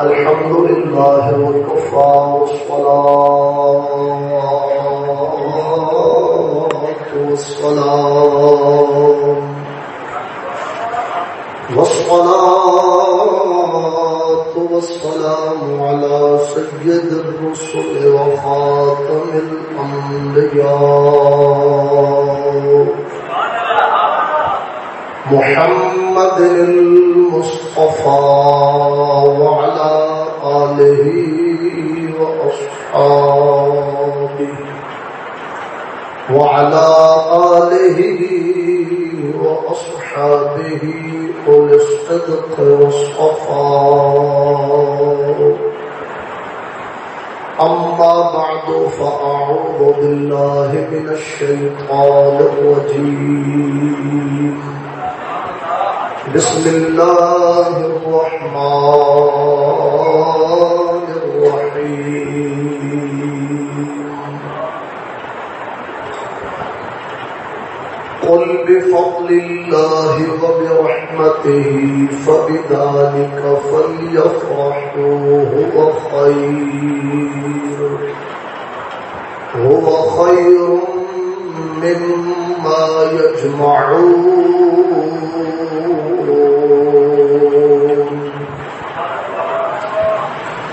الحمد لله وكفى والصلاة والسلام والصلاة والسلام على سيد الرسل وخاتم الأنبياء محمد المصطفى آله وأصحابه وعلى آله وأصحابه أولي الصدق والصفاء أما بعد فأعوذ بالله من الشيطان الرجيم بسم الله الرحمن الرحيم. قل بفضل الله وبرحمته فبذلك فليفرحوا، هو خير. هو خير مما يجمعون.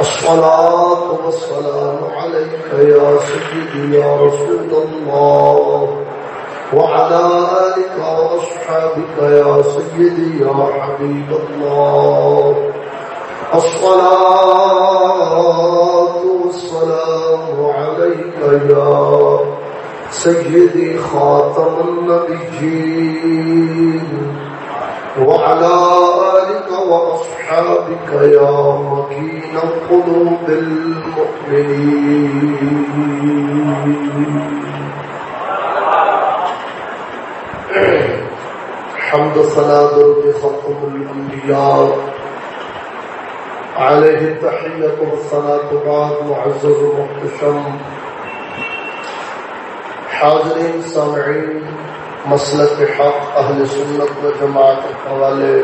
الصلاة والسلام عليك يا سيدي يا رسول الله. وعلى آلك وأصحابك يا سيدي يا حبيب الله. الصلاة والسلام عليك يا سيدي خاتم النبيين. وعلى آلك وأصحابك يا مكين قلوب المؤمنين. حمد صلاة بخطم الأنبياء. عليه التحية والصلاة بعد معزز محتشم حاضرین سامعین مسلک حق، اہل سنت و جماعت حوالے۔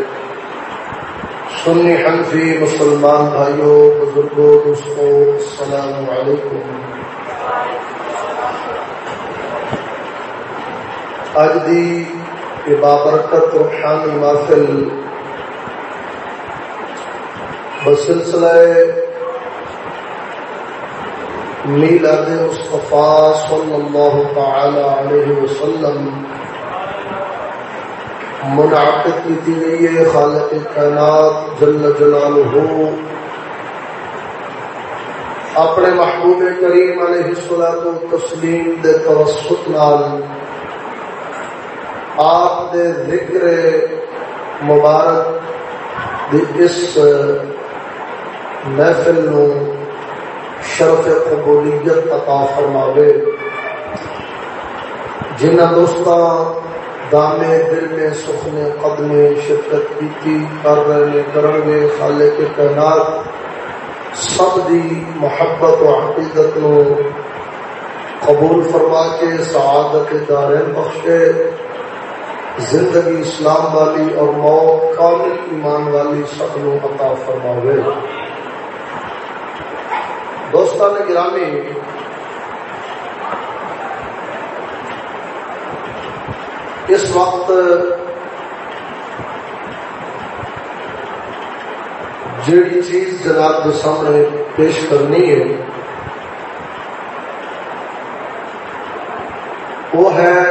سنی حنفی مسلمان بھائیوں، بزرگوں، دوستوں، السلام علیکم۔ اج دی بابرکت روحانی محفل بسلسلہ میلاد مصطفیٰ صلی اللہ تعالی علیہ وسلم منعقد کی گئی ہے خالق کائنات جل جلالہ۔ اپنے محبوب کریم علیہ الصلوۃ والتسلیم دے توسط نال، آپ دے ذکر مبارک دی اس محفل نو شرف قبولیت عطا فرماوے۔ جنہ دوستاں دامے، دل میں سخنے قدمے شرکت کی کر رہے کرن گے خالق کے کائنات، سب دی محبت و عقیدت نو قبول فرما کے سعادت دارین بخشے، زندگی اسلام والی اور موت کامل ایمان والی سب نو عطا فرماوے۔ دوستان گرامی اس وقت جیڑی چیز جناب کے سامنے پیش کرنی ہے، وہ ہے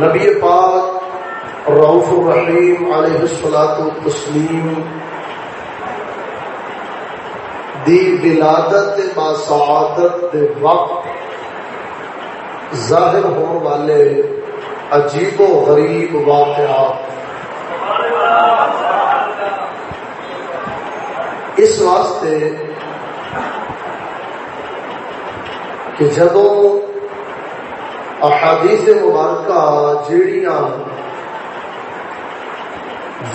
نبی پاک رعف الرحیم علیہ السلاط تسلیم دی ولادت با سعادت دے وقت ظاہر ہونے والے عجیب و غریب واقعات. اس واسطے کہ جدوں احادیث مبارکہ جیڑیاں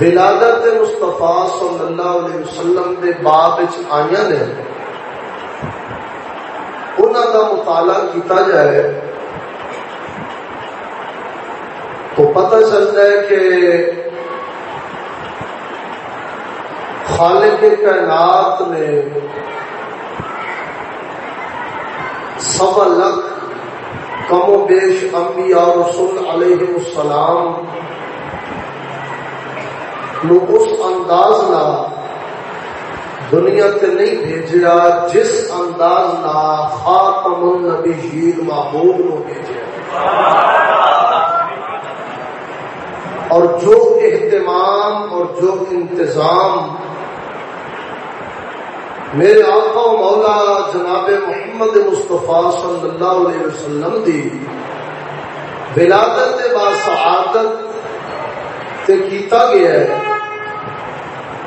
ولادت مستفا صلی اللہ علیہ وسلم کے باب آئی نے انہوں کا مطالعہ کیتا جائے تو پتہ چلتا ہے کہ خالق کائنات نے سوا لکھ کم و بیش انبیاء رسول علیہ السلام نو اس انداز نہ دنیا تے نہیں بھیجیا جس انداز نہ خاتم النبی محبوب نو بھیجیا اور جو اہتمام اور جو انتظام میرے آقا و مولا جناب محمد مصطفیٰ صلی اللہ علیہ وسلم دی، ولادت با سعادت تے کیتا گیا ہے،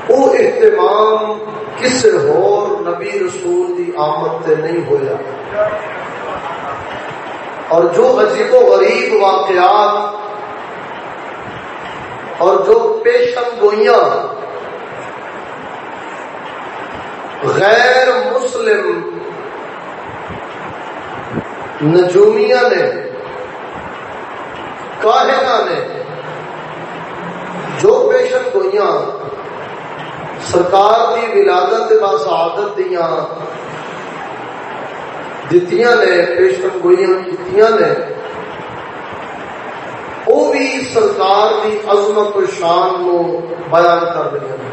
وہ اہتمام کسی ہور نبی رسول دی آمد تے نہیں ہویا۔ اور جو عجیب و غریب واقعات اور جو پیشن گوئیاں غیر مسلم نجومیہ نے کاہنا نے، جو پیشن گوئیاں سرکار کی ولادت بس عادت دیا دتیاں نے، پیشن گوئیاں کیتیاں نے وہ بھی سرکار کی عظمت و شان کو بیان کر رہی ہیں۔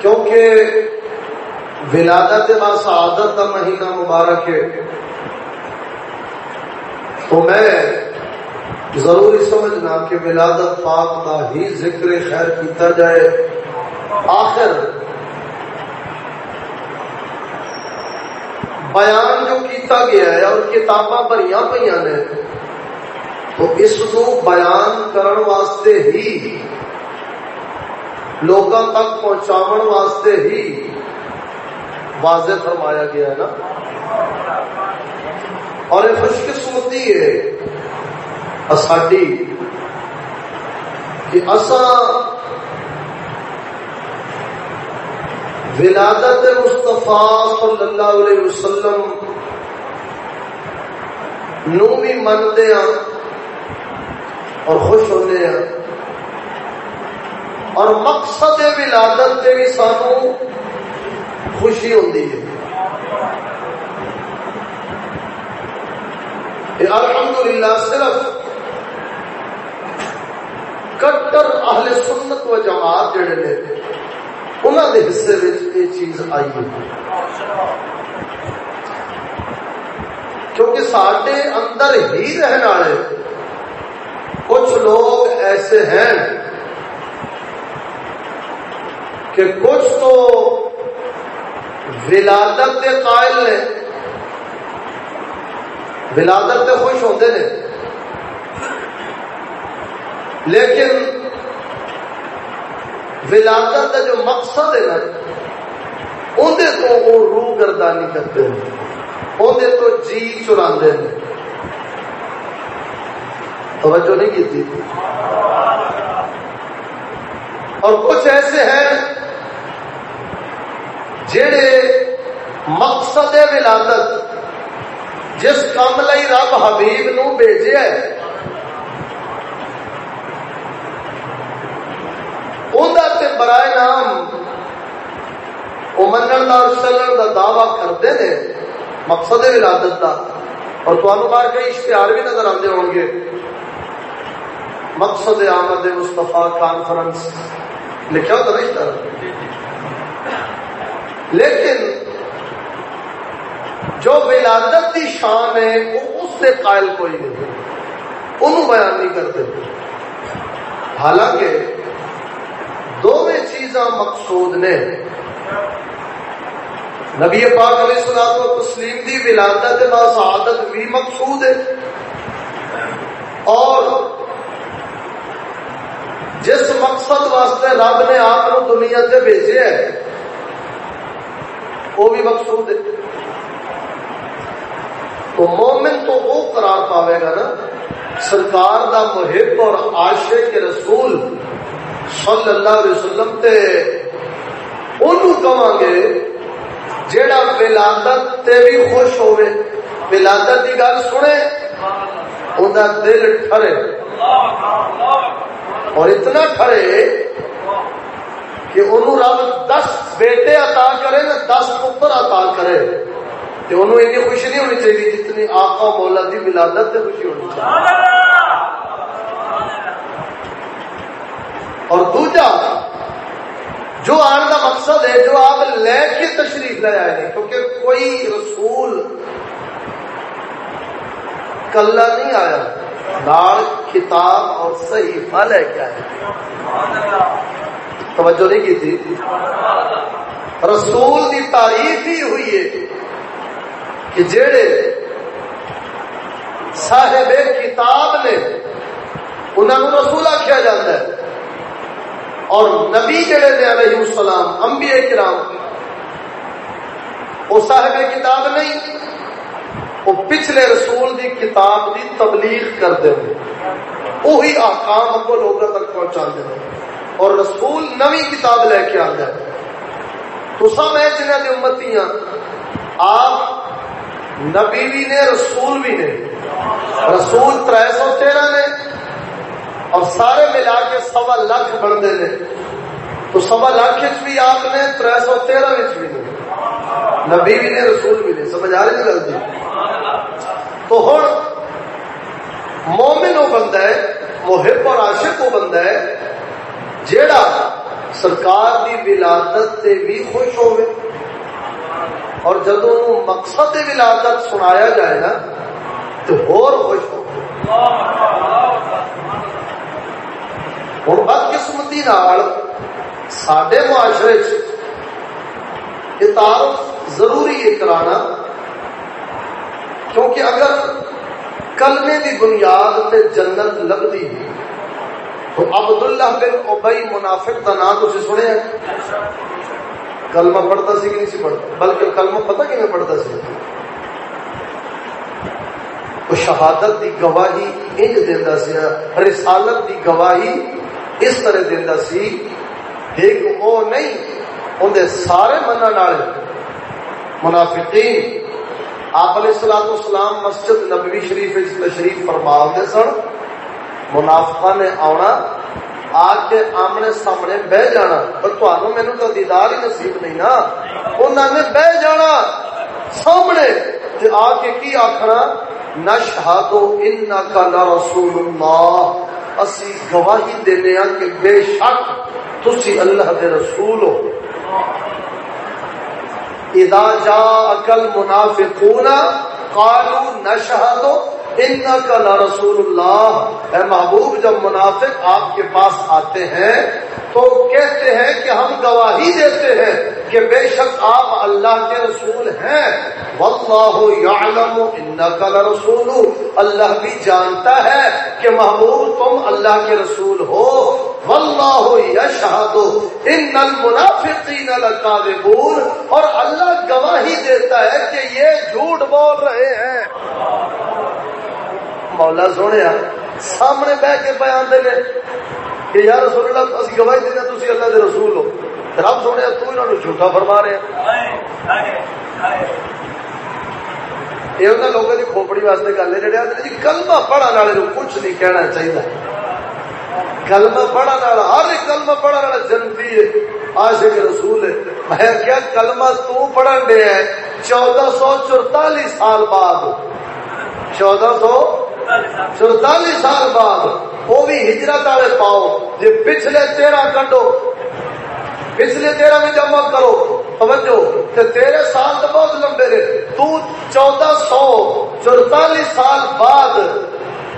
کیونکہ ولادت با سعادت کا مہینہ مبارک ہے۔ تو میں ضروری سمجھنا کہ ولادت پاک کا ہی ذکر خیر کیتا جائے۔ آخر بیان جو کیتا گیا ہے، اور کتاباں بھری پہ نے، تو اس کو بیان کرن واسطے ہی لوگوں تک پہنچاون واسطے ہی واضح فرمایا گیا ہے نا۔ اور یہ خوش قسمتی ہے ساڈی کہ اصا ولادت مستفا صلی اللہ علیہ وسلم نو بھی منتے ہیں اور خوش ہوتے ہیں۔ اور مقصد ولادت سے بھی سانو خوشی ہوتی ہے۔ الحمدللہ صرف کٹر اہل سنت و جماعت جڑے نے۔ انہوں نے حصے یہ چیز آئی ہے کیونکہ سارے اندر ہی رہنے والے کچھ لوگ ایسے ہیں کہ کچھ تو ولادت کے قائل نے ولادت سے خوش ہوتے ہیں لیکن ولادت کا جو مقصد ہے نا اندر تو وہ روح گردانی کرتے ہیں اندر تو جی چرا توجہ نہیں کی تھی؟ اور کچھ ایسے ہیں جڑے مقصد ولادت، جس کام لائی رب حبیب نو بھیجے اندر برائے نام وہ منن اور چلن کا دعوی کرتے ہیں مقصد ولادت کا اور تمہیں باہر کئی اشتہار بھی نظر آتے ہو گے۔ مقصد آمد مستفا کانفرنس لکھا ہوتا نا اشتہار لیکن جو ولادت کی شان ہے، وہ اس سے قائل کوئی نہیں۔ انہوں بیان نہیں کرتے۔ حالانکہ دونوں چیزاں مقصود نے۔ نبی پاک علیہ السلام و تسلیم دی ولادت با سعادت بھی مقصود ہے۔ اور جس مقصد واسطے رب نے آپ دنیا سے بھیجے ہے، وہ بھی مقصود ہے۔ تو مومن تو وہ قرار پاوے گا نا، سرکار دا محب اور عاشق کے رسول صلی اللہ علیہ وسلم تے انہوں کہاں گے، جیڑا ولادت تے بھی خوش ہوئے ولادت کی گل سنے ان دل ٹھرے۔ اور اتنا ٹھرے کہ انہوں رب دس بیٹے عطا کرے نا دس پتر عطا کرے۔ تو انہوں اتنی خوشی نہیں ہونی چاہیے جتنی آقا مولا دی ولادت سے خوشی ہونی چاہیے اور دوجا، جو آن کا مقصد ہے، جو آپ لے کے تشریف لے آئے ہیں، کیونکہ کوئی رسول کلا نہیں آیا۔ لال کتاب اور صحیح لے کے آئے۔ توجہ نہیں کی تھی؟ رسول کی تعریف ہی ہوئی ہے کہ جڑے صاحب کتاب نے انہوں رسول آخیا جاتا ہے۔ اور نبی جڑے نے علیہ السلام، انبیاء کرام، وہ صاحب کتاب نہیں، وہ پچھلے رسول دی کتاب دی تبلیغ کرتے ہیں۔ وہی آکام اگو لوگوں تک پہنچا دے اور رسول نوی کتاب لے کے آ جائے تو سب ہے جنہیں دی امتیاں آپ نبی بھی نے، رسول بھی نے۔ رسول تر سو تیرہ نے اور سارے ملا کے سوا لاکھ بنتے ہیں۔ تو سوا لاکھ بھی آپ نے تر سو تیرہ بھی نے۔ نبی بھی نے، رسول بھی نے۔ سمجھ آ رہی گل جی؟ تو ہوں مومن وہ بندہ ہے، محب اور عاشق وہ بندہ ہے، جیڑا سرکار دی ولادت سے بھی خوش ہوئے اور جدو مقصد ولادت سنایا جائے نا، تو اور خوش ہو ہوں بدقسمتی سڈے معاشرے یہ تعارف ضروری ہے کرانا کیونکہ اگر کلمے کی بنیاد تے جنت لگتی تو عبداللہ بن اوبئی منافق کا نام تھی سنیا کلمہ پڑھتا سی کہ نہیں سی پڑھتا بلکہ کلمہ پتہ کہ میں پڑھتا سی وہ شہادت دی گواہی انج دینا سا رسالت دی گواہی اس طرح دینا سی، ایک وہ نہیں اندر سارے من منافقین آپ علیہ السلام اسلام مسجد نبوی شریف شریف فرما دے سن منافقہ نے آنا آ کے آمنے سامنے بہ جانا۔ پر تمہیں مینو تو دیدار ہی نصیب نہیں نا۔ انہوں نے بہ جانا سامنے۔ آ کے کی آخنا نشہادو انکا لرسول اللہ۔ اسی گواہی دینے ہاں کہ بے شک تسی اللہ دے رسول ہو۔ اذا جاء المنافقون قالوا نشهد انك لرسول اللہ اے محبوب، جب منافق آپ کے پاس آتے ہیں تو کہتے ہیں کہ ہم گواہی دیتے ہیں کہ بے شک آپ اللہ کے رسول ہیں۔ واللہ یعلم انک لرسول۔ اللہ بھی جانتا ہے کہ محبوب، تم اللہ کے رسول ہو۔ واللہ یشہد ان المنافقین لکاذبون اور اللہ گواہی دیتا ہے کہ یہ جھوٹ بول رہے ہیں۔ مولا سونے سامنے بہ کے بیان دے کہ یا رسول اللہ، اسی گواہی دینا تھی اللہ دے رسول ہو۔ رب سونے تو انہوں نے جھوٹا فرما رہے ہیں۔ یہ انہوں لوگوں کی کھوپڑی واسطے گل ہے، جڑے جی کلمہ پڑھا والے کچھ نہیں کہنا چاہیے کلمہ پڑھا والا، ہر ایک کلمہ پڑھا والا جنتی ہے، عاشق رسول ہے۔ میں کیا کلمہ تو پڑھن دے ہے، چودہ سو چورتالیس سال بعد۔ چودہ سو سڑتالیس سال بعد وہ بھی ہجرت والے پاؤ جی پچھلے تیرہ کڈو پچھلے تیرہ میں جمع کرو، توجہ، تے تیرے سال تو بہت لمبے نے تو چودہ سو چورتالیس سال بعد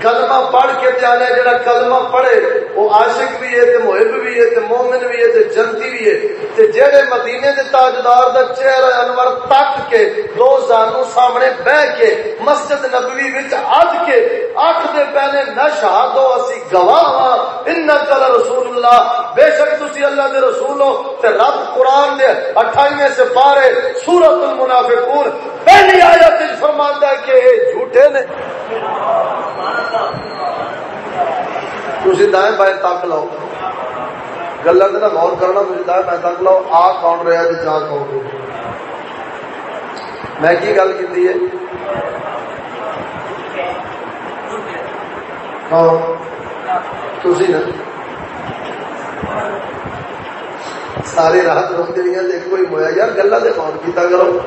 کلمہ پڑھ کے جانے، جڑا کلمہ پڑھے، وہ عاشق بھی ہے، تے محب بھی ہے، تے مومن بھی ہے، تے جنتی بھی ہے۔ تے جڑے مدینے دے تاجدار دا چہرہ انور تک کے، دو زانو سامنے بہ کے، مسجد نبوی وچ اج کے، اٹھ دے پہلے نہ شہادو، اسی گواہ ہاں۔ انک رسول اللہ۔ بے شک تسی اللہ دے رسول ہو تے رب قرآن دے اٹھائیویں سے پارے سورت المنافقون۔ پہلی آیت فرماندا ہے کہ اے جھوٹے نے تسی دائیں بائیں تک لو گلا غور کرنا تھی دائیں بائیں تک لو آ کون رہا ہے جا کون رہا میں کی گل کی ہے تھی نا سارے راہت روک دیا دیکھو ہی مویا یار گلا سے فون کیا کرو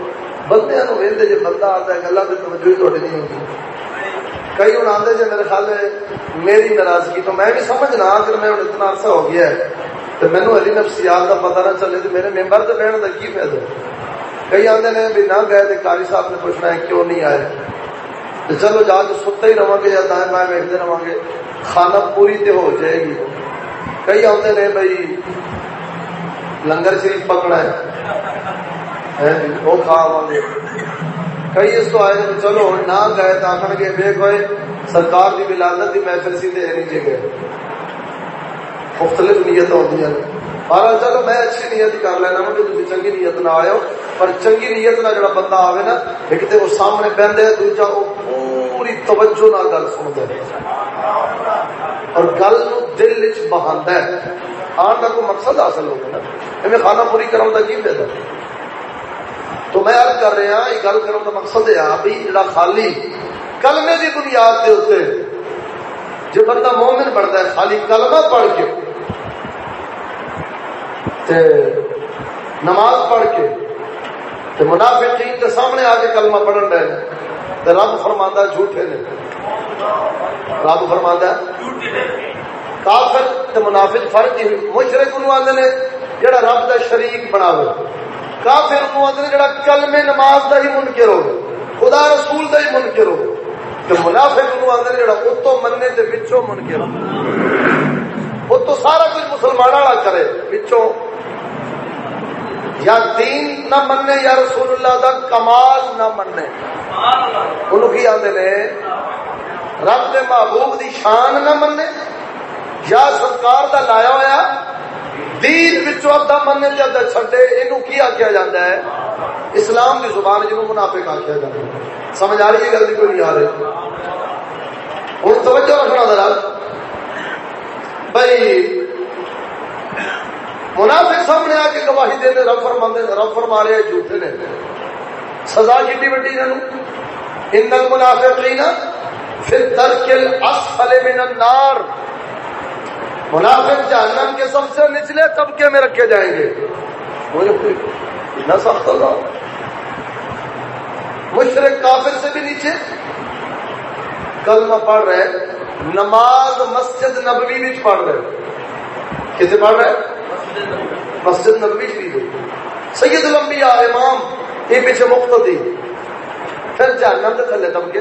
بندے وہدے جی بندہ آتا ہے گلا کی توجہ ہی تھوڑی نہیں ہوتی کئی ہوں آتے جی میرے خیال میری ناراضگی تو میں بھی سمجھنا اگر میں اتنا عرصہ ہو گیا ہے تو مینو علی نفسیات کا پتا نہ چلے تو میرے ممبر سے بہن کا کی فائدہ کئی آتے نے بھی نہ گئے تو کاری صاحب نے پوچھنا ہے کیوں نہیں آئے؟ تو چلو جا کے ستا ہی رہا گے یا دائیں بائیں ویکتے رہا گے۔ کھانا پوری تو ہو جائے گی۔ کئی آتے نے بھائی لنگر شریف پکڑا ہے۔ وہ کھا گے۔ کئی اس تو آئے چلو نہ گئے تو آخر گے بے کوئی سرکار کی ولادت کی محفل سی نیچے گئے۔ مختلف نیت ہوتی ہیں۔ اور چلو میں اچھی نیت کر لینا وا کہ جی چنگی نیت نہ آئے ہو۔ پر چنگی نیت نہ جڑا بندہ آئے نا، ایک تو وہ سامنے بہتے دوجا وہ پوری توجہ نہ گل سنتا ہے اور گل دل چ بہا ہے۔ آن کا کوئی مقصد حاصل ہوگا نا۔ میں کھانا پوری کروں کا کی فائدہ؟ تو میں ارد کر رہا یہ گل کروں کا مقصد ہے بھی جڑا خالی کلمے کی بنیاد کے اتنے جو بندہ مومن بنتا ہے، خالی کلمہ پڑھ کے تے نماز پڑھ کے تے منافقین کے سامنے آ کے کلمہ پڑھن رہے تے رب فرماندا جھوٹے نے۔ رب فرماندا کافر تے منافق فرق ہی مشرک نو آندے نے، جڑا رب دا شریک بناوے۔ کافر نو آندے جڑا کلمے نماز دا ہی منکر ہو، خدا رسول دا ہی منکر ہو، تے منافق نو آندے نے جڑا اتو مننے تے وچوں منکر ہو۔ وہ تو سارا کچھ مسلمان والا کرے، وچوں۔ یا دین نہ مننے، یا رسول اللہ دا کمال نہ مننے۔ انہوں کی آدھے نے، رب دے محبوب دی شان نہ مننے، یا سرکار دا لایا ہویا دین بچو ادھا مننے تے ادھا چھڈے، اینو کی آکھیا جاندا ہے؟ اسلام دی زبان جنوں منافق آکھیا جاندا ہے۔ سمجھ آ رہی ہے گل کوئی نہیں آ رہی ہن توجہ رکھنا ذرا۔ بھائی منافق سامنے آ کے گواہی دے رب فرما رب فرما رہے جھوٹے نے۔ سزا کی وڈی انہوں ان المنافقین فی الدرک الاسفل من النار۔ منافق جہنم کے سب سے نچلے طبقے میں رکھے جائیں گے۔ نہ سخت ہوگا۔ مشرق کافر سے بھی نیچے۔ کلمہ پڑھ رہے نماز مسجد نبوی بھی پڑھ رہے کتنے پڑھ رہے مسجد نبوی شریف سید الانبیاء، امام، یہ پیچھے مفت تھی پھر جہنم کے تھلے دم کے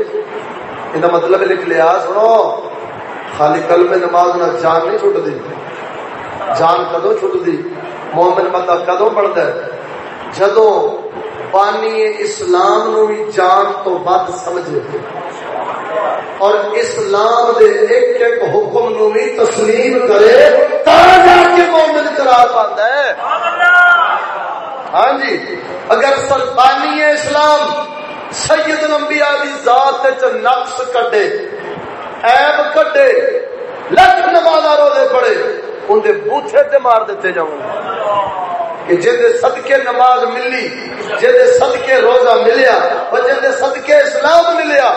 یہ مطلب لکھ لیا سنو۔ خالی کل میں نماز نہ جان نہیں چھٹ دی جان کدو چھٹ دی مومن بندہ کدو پڑھتا ہے؟ جدو پانی اسلام نو بھی جان تو بد سمجھے۔ اور اسلام دے ایک ایک حکم نو بھی تسلیم کرے تا جا کے مومن قرار پاتا ہے۔ ہاں جی اگر سلطانی اسلام، سید الانبیاء دی ذات چ نقص کڈے عیب کڈے لکھ نماز روزے پڑے، ان بوٹے تے مار دیتے جاؤں کہ جن صدقے نماز ملی، جن صدقے روزہ ملیا، اور جن صدقے اسلام ملیا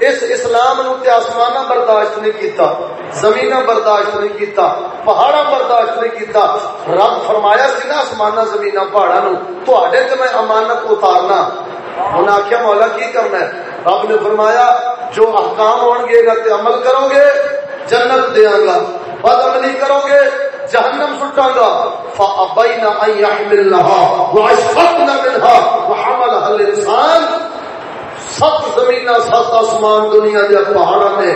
اس اسلام نو تے آسمانہ برداشت نہیں کیتا زمین برداشت نہیں کیتا پہاڑا برداشت نہیں کیتا۔ رب فرمایا سی نا آسمانہ زمین پہاڑا نو تو آڈے تے میں امانت اتارنا۔ انہوں آخیا مولا کی کرنا ہے؟ رب نے فرمایا، جو احکام ہون گے گا تے عمل کرو گے، جنت دیا گا۔ بد عملی کرو گے، جہنم سٹا گا۔ فابینا ان يحملنها واشفقنا منها وحملها الانسان سات زمین سات آسمان دنیا دیا پہاڑا نے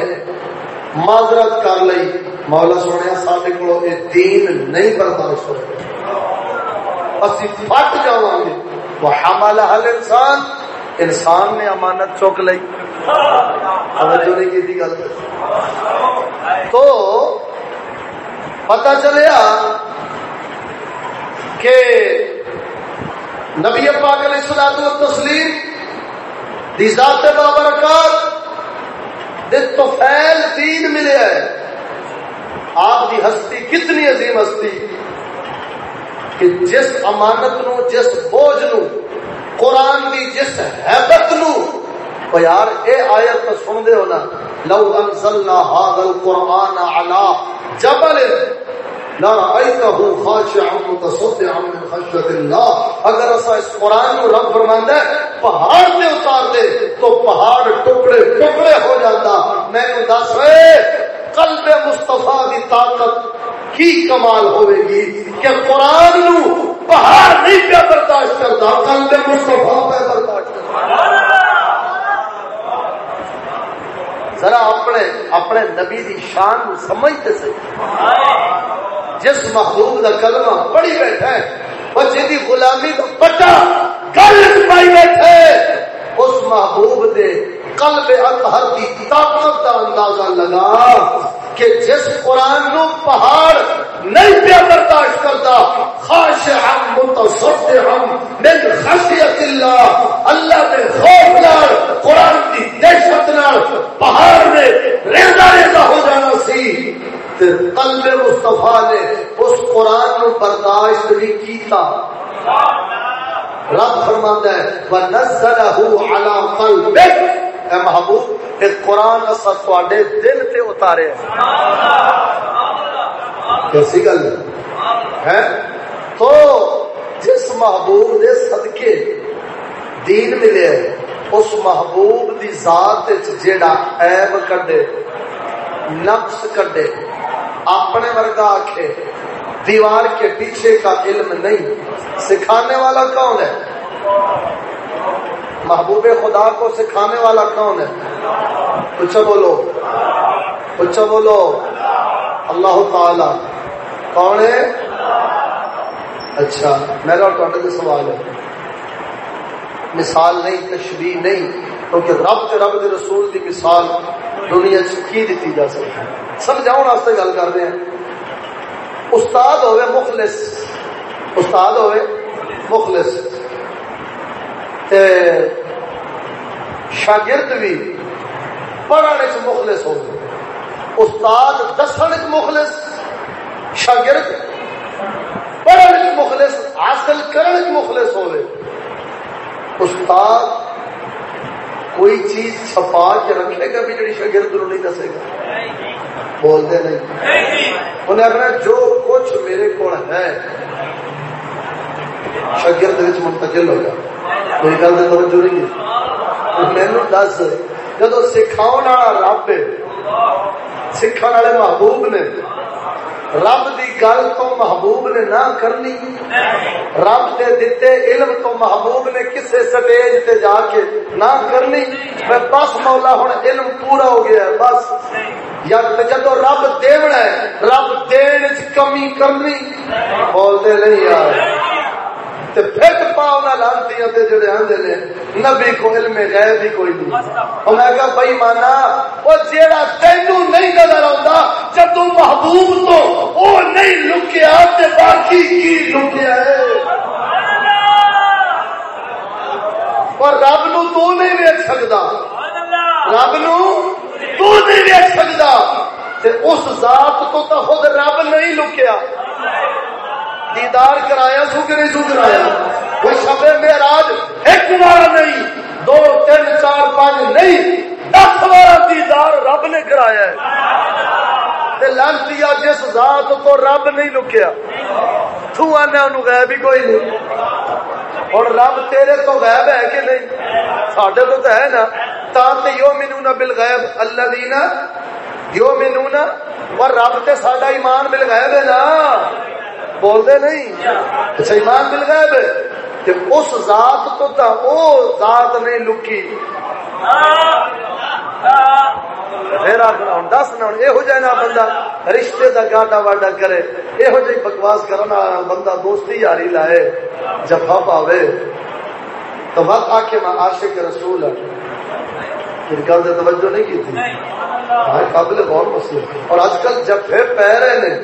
معذرت کر لی مولا سونے سارے کو دین نہیں برداشت ہو اسی پٹ جا گے۔ وہ حمل حل انسان انسان نے امانت چوک لی توجہ نہیں کی گل۔ تو پتا چلیا کہ نبی پاک علیہ الصلوۃ والتسلیم دی ذات بابرکات دے توفیل دین ملے ہے۔ آپ دی ہستی کتنی عظیم ہستی کہ جس امانت نو، جس بوجھ نو، قرآن دی جس حیبت نو، او یار، اے آیت تو سن دے ہو نا، لو انزلنا هذا القرآن على جبل اگر ایسا اس قرآن کو رب فرماندا ہے، پہاڑ سے اتار دے، تو پہاڑ ٹکڑے ٹکڑے ہو جاتا میں نے دس رہے، قلب مصطفیٰ کی طاقت کی کمال ہوئے گی کہ قرآن نو پہاڑ نہیں پہ برداشت کرتا، قلب مصطفیٰ پہ برداشت کرتا۔ ذرا اپنے اپنے نبی دی شان سمجھتے سے جس محبوب کا کلمہ پڑھی بیٹھے اور جی غلامی کا پٹا گل پائی بیٹھے اس محبوب دے قلب اطہر کی طاقت کا اندازہ لگا کہ جس قرآن نو پہاڑ نہیں پیا برداشت کرتا خاش ہم متصد ہم من خشیت اللہ۔ اللہ کے خوف نال، قرآن کی دہشت نال پہاڑ میں ریزا ریزا ہو جانا سی۔ قلب مصطفیٰ نے اس قرآن نو برداشت بھی کیتا رب فرماندا ہے، وَنَزَّلَهُ عَلَى قَلْبِكَ اے محبوب، ایک قرآن اثر تواڈے دل تے اتارے۔ کیسی گل ہے؟ تو جس محبوب دے صدقے دین ملے، اس محبوب دی ذات جیڑا عیب کڈے، نقص کڈے اپنے ورگا آخے دیوار کے پیچھے کا علم نہیں۔ سکھانے والا کون ہے؟ محبوب خدا کو سکھانے والا کون ہے؟ کچھ بولو۔ کچھ بولو۔ اللہ تعالی۔ کون ہے؟ اچھا میرا ٹوٹل سوال ہے، مثال نہیں تشریح نہیں۔ کیونکہ رب کے رب کے رسول کی مثال دنیا کی دیتی جا سکتی؟ ہے سمجھاؤ واسطے گل کر رہے ہیں۔ استاد ہوئے مخلص۔ استاد ہوئے مخلص۔ تے شاگرد بھی پڑھنے چ مخلص ہو استاد دسن چ مخلص، شاگرد پڑھنے چ مخلص، حاصل کرنے چ مخلص ہوئے۔ استاد کوئی چیز چھپا کے رکھے گا بھی جڑی شاگرد نہیں دسے گا۔ بولتے نہیں۔ انہیں اپنا جو کچھ میرے کو ہے، شاگرد منتقل ہو گیا کوئی گل تو توجہ نہیں مینو دس جب سکھاؤ والا رب سکھا والے محبوب نے رب دی گل تو محبوب نے نہ کرنی. رب دے دیتے علم تو محبوب نے کسے سٹیج تے جا کے نہ کرنی. میں بس مولا ہوں علم پورا ہو گیا ہے، بس. یا جدو رب دیونا ہے، رب دین کمی کرنی. بولتے نہیں یار. تے پھر پاؤ نہ لانتی تے جڑے آندے نے نبی کو علم غیب ہی کوئی نہیں۔ او میں کہا، بھائی مانا او جیڑا تینو نہیں نظر آوندا، جب تو محبوب تو او نہیں لکیا تے باقی کی لکیا ہے۔ اور رب نو تو نہیں ویکھ سکدا۔ رب نو تو نہیں ویکھ سکدا۔ تے اس ذات تو تو خود رب نہیں لکیا۔ دیدار کرایا سو کہ نہیں سو کرایا کوئی شب معراج ایک بار نہیں، دو، تین، چار، پانچ، نہیں، دس بار دیدار رب نے کرایا ہے۔ لانتی جس ذات تو رب نہیں لکیا۔ تو آنے انہوں غیب ہی کوئی نہیں۔ اور رب تیرے تو غیب ہے کہ نہیں؟ ساڈے تو ہے نا۔ تا تے یو منونا بالغیب اللہ دینا یو منونا اور رب تے ساڈا ایمان بالغیب ہے نا۔ بولتے نہیں؟ اچھا ایمان مل گئے کہ اس ذات تو تا او ذات نہیں لکی۔ پھر آخر دس نہ بندہ رشتے گاٹا واڈا کرے یہ جی بکواس کرنا بندہ دوستی یاری لائے جفا پاوے۔ تو وقت آ کے میں عاشق رسول سے توجہ نہیں کی تھی قابل غور مسئلہ۔ اور آج کل جب پھر پہ رہے ہیں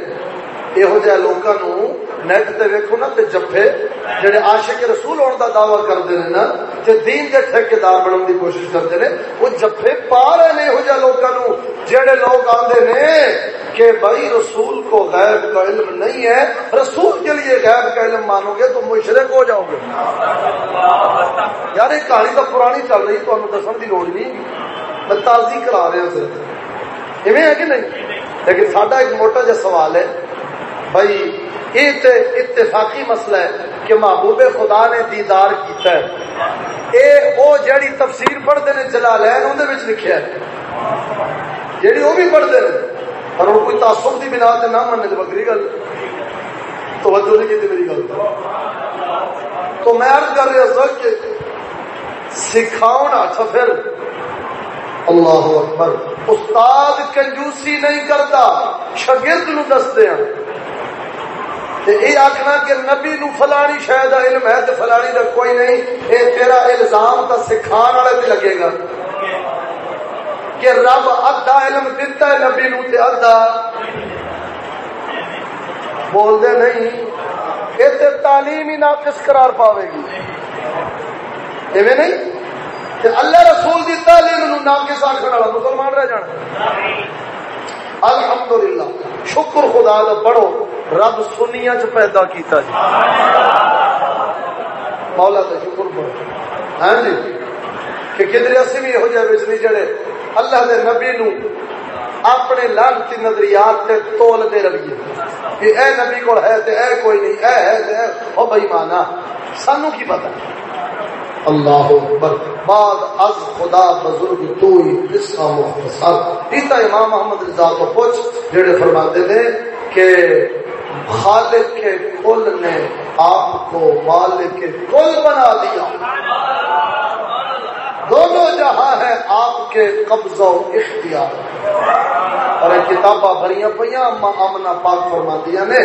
یہو جہ لوگوں نیٹ تے ویکھو نا تے جفے جڑے عاشق رسول ہونے دا دعویٰ کرتے ہیں نا تے دین دے ٹھیکیدار بننے دی کوشش کرتے ہیں وہ جفے پا رہے ہیں یہو جہ لوگوں جڑے لوگ آندے نے کہ بھائی رسول کو غیب کا علم نہیں ہے رسول کے لیے غیب کا علم مانو گے تو مشرق ہو جاؤ گے یار یہ کہانی تو پرانی چل رہی تو دسن کی لوڑ نہیں میں تازی کرا رہا صرف ایویں ہے کہ نہیں لیکن ساڈا ایک موٹا جا سوال ہے بھائی، یہ تو اتفاقی مسئلہ ہے کہ محبوب خدا نے دیدار کیتا ہے۔ اے او جیڑی تفسیر پڑھتے ہیں، جلالین، اندر لکھا ہے۔ جیڑی وہ بھی پڑھتے ہیں اور وہ کوئی تعصب کی بنا سے نہ مننے تو بکری گل۔ توجہ نہیں کی میری گل۔ تو میں عرض کر رہا سر کہ سکھاؤ اچھا پھر۔ اللہ اکبر۔ استاد کنجوسی نہیں کرتا شگرد نو دستے ہیں۔ یہ آخنا کہ نبی نو فلانی شاید علم ہے تو فلانی کا کوئی نہیں یہ تیرا الزام تو سکھان والے سے لگے گا۔ کہ رب ادھا علم دتا ہے، نبی نو تے ادھا۔ بول دے نہیں یہ تعلیم ہی ناقص قرار پاوے گی۔ ایویں نہیں؟ کہ اللہ رسول دی تعلیم نو ناقص آخر والا مسلمان رہ جانا۔ الحمدللہ، شکر خدا دا بڑھو، رب سنیا چ پیدا کیتا جی مولا کا شکر بڑھو۔ ہاں جی؟ کہ کدھر اسی بھی یہو جہ نہیں جڑے، اللہ دے نبی نو اپنے لانتی نظریات تے تول دے رہیے۔ کہ اے نبی کو ہے تے اے کوئی نہیں، اے ہے تے او بھائی مانا، سانو کی پتہ؟ اللہ اکبر. بعد از خدا بزرگ تو ہی قصہ مختصر. پیتا امام محمد رضا تو پوچھ جڑے فرماتے نے کہ خالق کے کل نے آپ کو مالک کے کل بنا دیا۔ دونوں جہاں ہے آپ کے قبضہ و اختیار۔ اور کتاباں بھریاں پہ امنا پاک فرما نے یعنی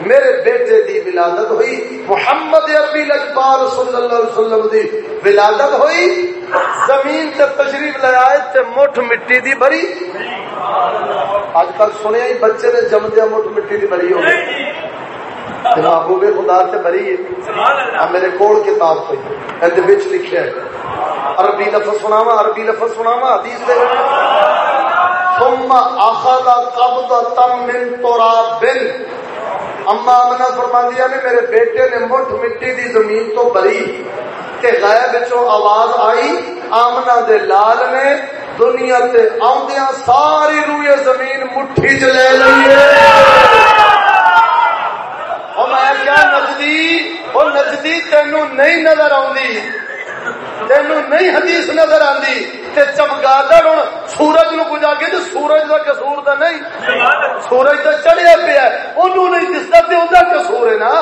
میرے بیٹے دی ولادت ہوئی، محمد ابی اقبال صلی اللہ علیہ وسلم دی ولادت ہوئی، زمین تے تشریف لے تے مٹھ مٹی دی بھری۔ اج کل سنیا ہی بچے نے جم دیا مٹھ مٹی دی بھری ہو گئی محبوب خدا سے بری ہے۔ میرے کول کتاب پہ لکھا ہے۔ عربی لفظ سناوا عربی لفظ سناوا حدیث دے رہے ثم اخذ قبضه من تراب۔ اما امنا فرماندیا نے میرے بیٹے نے مٹھ مٹی دی زمین تو بری کہ غیب چوں آواز آئی آمنا دے لال نے دنیا تے آندیاں ساری روئے زمین مٹھی چ لے لئی اور میں کیا نجدی اور نجدی تینوں نہیں نظر آؤں تین نہیں حدیث نظر آتی چمگادڑ ہوں سورج نو کچھ آگے تو سورج کا کسور تو نہیں سورج تو چڑھیا پیا انہوں نہیں دستا کسور ہے نا۔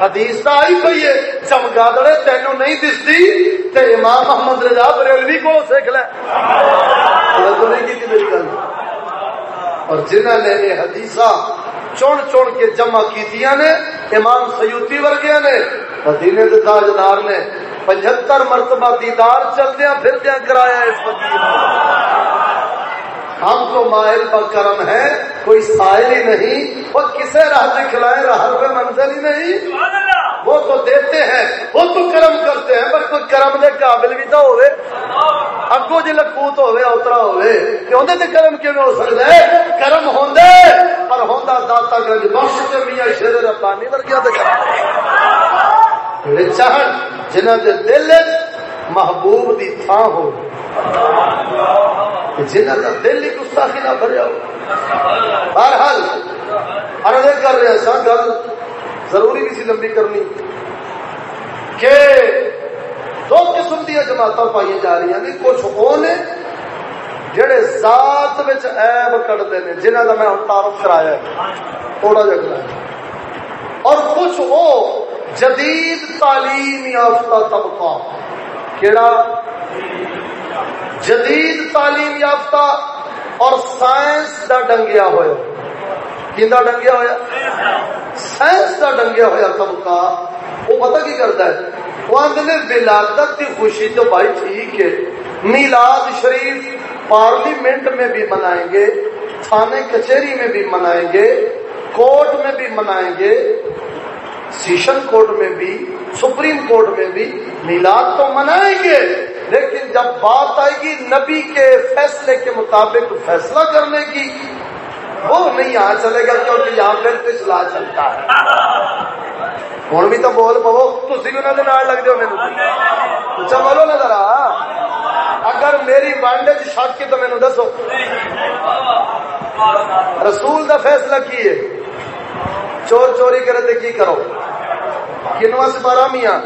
حدیث تو آئی پی ہے چمگادڑ تینوں نہیں دستی۔ تے امام محمد رضا بریلوی کو سیکھ لے۔ اور جنہ نے یہ حدیث چون چون کے جمع کی نے، امام سیوتی ورگیا نے، مدینے تاجدار نے، پچہتر مرتبہ دیدار چلدیا پھردیا کرایا اس مدینے۔ ہم تو مائل پر کرم ہے کوئی سائل ہی نہیں، وہ کسے راہ دکھلائے، راہ پہ منزل ہی نہیں۔ وہ تو دیتے ہیں، وہ تو کرم کرتے ہیں، پر کوئی کرم دے قابل بھی تو ہوئے۔ اگو جی لکوت ہوئے اترا ہوئے، کہ اندر تے کرم کیوں ہو سکتا ہے کرم ہوندے، پر ہوندا داتا گنج بخش تے میاں شیر ربانی ورگیا تے کرم۔ چاہن جنہ دے دل محبوب دی تھان ہو۔ جنہ کا دل ہی گستاخی نہ بھریا ہو۔ بہرحال عرض کر رہے سا گل ضروری بھی سی لمبی کرنی۔ کہ دو قسم دیا جماعت پائی جا رہی ہیں۔ کچھ وہ نے جڑے ذات عیب کٹتے ہیں جنہ کا میں تعارف کرایا تھوڑا جا کرایا اور کچھ وہ جدید تعلیم یافتہ طبقہ۔ کیڑا؟ جدید تعلیم یافتہ اور سائنس دا ڈنگیا ہوا ڈنگیا ہوا سائنس دا ڈنگیا ہوا طبقہ۔ وہ پتہ کی کرتا ہے؟ وہ آدھے ولادت کی خوشی تو بھائی ٹھیک ہے۔ میلاد شریف پارلیمنٹ میں بھی منائیں گے، تھانے کچہری میں بھی منائیں گے، کورٹ میں بھی منائیں گے، سیشن کورٹ میں بھی سپریم کورٹ میں بھی میلاد تو منائیں گے، لیکن جب بات آئے گی نبی کے فیصلے کے مطابق فیصلہ کرنے کی، وہ نہیں یہاں چلے گا کیونکہ یہاں پھر پچھلا چلتا ہے۔ ہوں بھی تو بول پو تھی بھی انہوں نے لگ جاؤ میرے اچھا بولو نا ذرا، اگر میری وانڈے شک کی تو مینو دسو۔ رسول دا فیصلہ کی ہے؟ چور چوری کرے تو کی کرو؟ کنواں سے بارہ میاں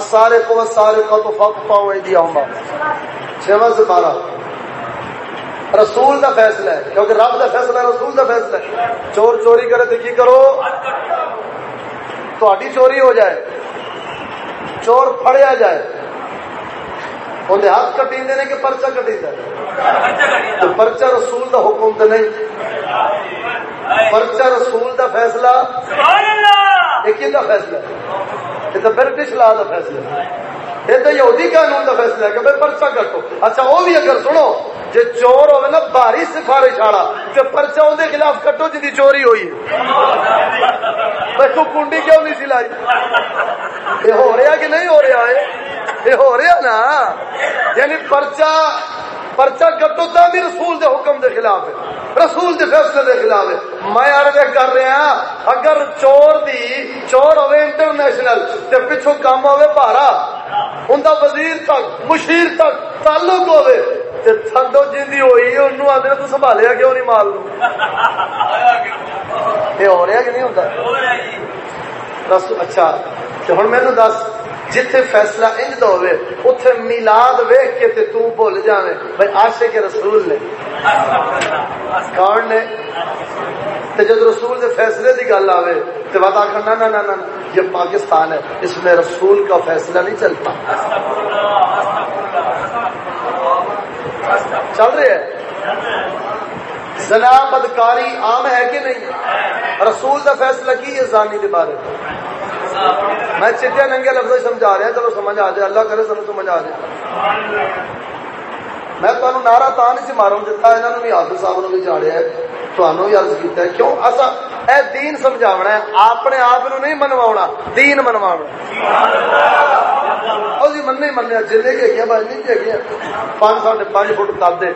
سارے کو سارے کا تو فق پاؤں دیا ہوں چھواں سے بارہ۔ رسول دا فیصلہ ہے، کیونکہ رب دا فیصلہ ہے، رسول دا فیصلہ ہے۔ چور چوری کرے تو کی کرو؟ تھوڑی چوری ہو جائے۔ چور پھڑیا جائے۔ اندر ہاتھ کٹی نے کہ پرچا کٹی تو پرچا رسول دا حکم تو نہیں پرچا رسول دا فیصلہ یہ کا فیصلہ یہ تو برٹش لا دا فیصلہ یہ تو یہودی قانون کا فیصلہ ہے کہ بھائی پرچا کٹو اچھا وہ بھی اگر سنو جی چور ہوگا نا بھاری سفارش والا تو پرچا اندر خلاف کٹو جی چوری ہوئی تو کنڈی کیوں نہیں سلائی یہ ہو رہا کہ نہیں ہو رہا ہے یہ ہو رہا نا؟ یعنی پرچا پرچا کٹو تا بھی رسول دے حکم دے خلاف ہے۔ رسول دے فیصلے دے خلاف ہے۔ میں عرض کر رہا ہاں اگر چور دی چور ہوئے انٹرنیشنل تے پچھو کام ہوئے بارا ان وزیر تک مشیر تک تعلق ہوئے تے تھندو جندی ہوئی انہوں آدھے تو سنبھالیا کیوں نہیں مال؟ لوں یہ ہو رہا کہ نہیں ہوتا اچھا ہوں مینو دس۔ جتھے فیصلہ انج دا ہوئے اتھے میلاد ویکھ کے تے تو بھول جاویں بھائی عاشق رسول نے۔ کون نے؟ تے جب رسول دے فیصلے دی گل آوے، تے بات آکھنا نہ نہ نہ نہ یہ پاکستان ہے، اس میں رسول کا فیصلہ نہیں چلتا۔ چل رہے ہیں؟ زنا بدکاری عام ہے کہ نہیں؟ رسول دا فیصلہ کی ہے، زانی کے بارے میں چٹیا ننگے لفظ سمجھا رہا چلو سمجھ آ جائے۔ اللہ کرے سمجھ سمجھ آ جائے۔ میں تمہیں نعرہ تا نہیں ماروں دتا یہاں بھی حافظ صاحب نے بھی چاڑیا ہے تمہوں بھی عرض کیتا ہے۔ کیوں؟ اصا اے دین سمجھاونا ہے اپنے آپ نہیں منوا دین منوا جی من نہیں منیا جن کے گیا بھائی نہیں گیا پانچ ساڑھے پانچ فٹ کر دے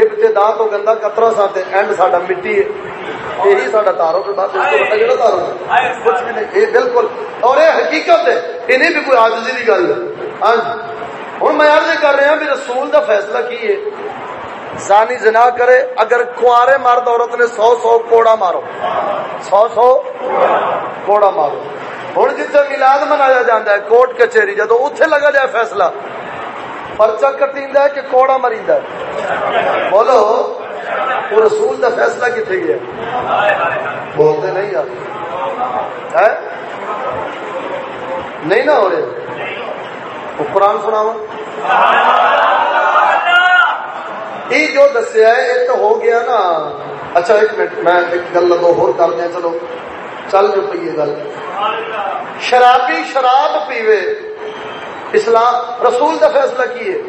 ابتدا تو گندا کترا سا اینڈ ساڈا مٹی ہے یہی ساڈا کے بعد جڑا تارو کچھ بھی نہیں یہ بالکل اور یہ حقیقت ہے یہ نہیں بھی کوئی آجزی کی گل ہاں جی ہوں میں عرض کر رہا بھی رسول دا فیصلہ کی ہے زانی زنا کرے اگر کنوارے مرد عورت نے سو سو کوڑا مارو سو سو کوڑا مارو ہوں جتنے ملاد منایا جاتا ہے کوٹ کچہری جدو اتنے لگا جائے فیصلہ پرچا کٹی ہے کہ کوڑا مری بولو، وہ رسول دا فیصلہ کتنے گیا؟ بولتے نہیں یار۔ نہیں نہ ہو رہے۔ وہ قرآن سناو یہ جو دسیا ہے، یہ تو ہو گیا نا۔ اچھا ایک منٹ، میں ایک گل لگو ہو کر دیا چلو۔ چل جو پی گل۔ شرابی شراب پیوے۔ اسلام، رسول کا فیصلہ کیے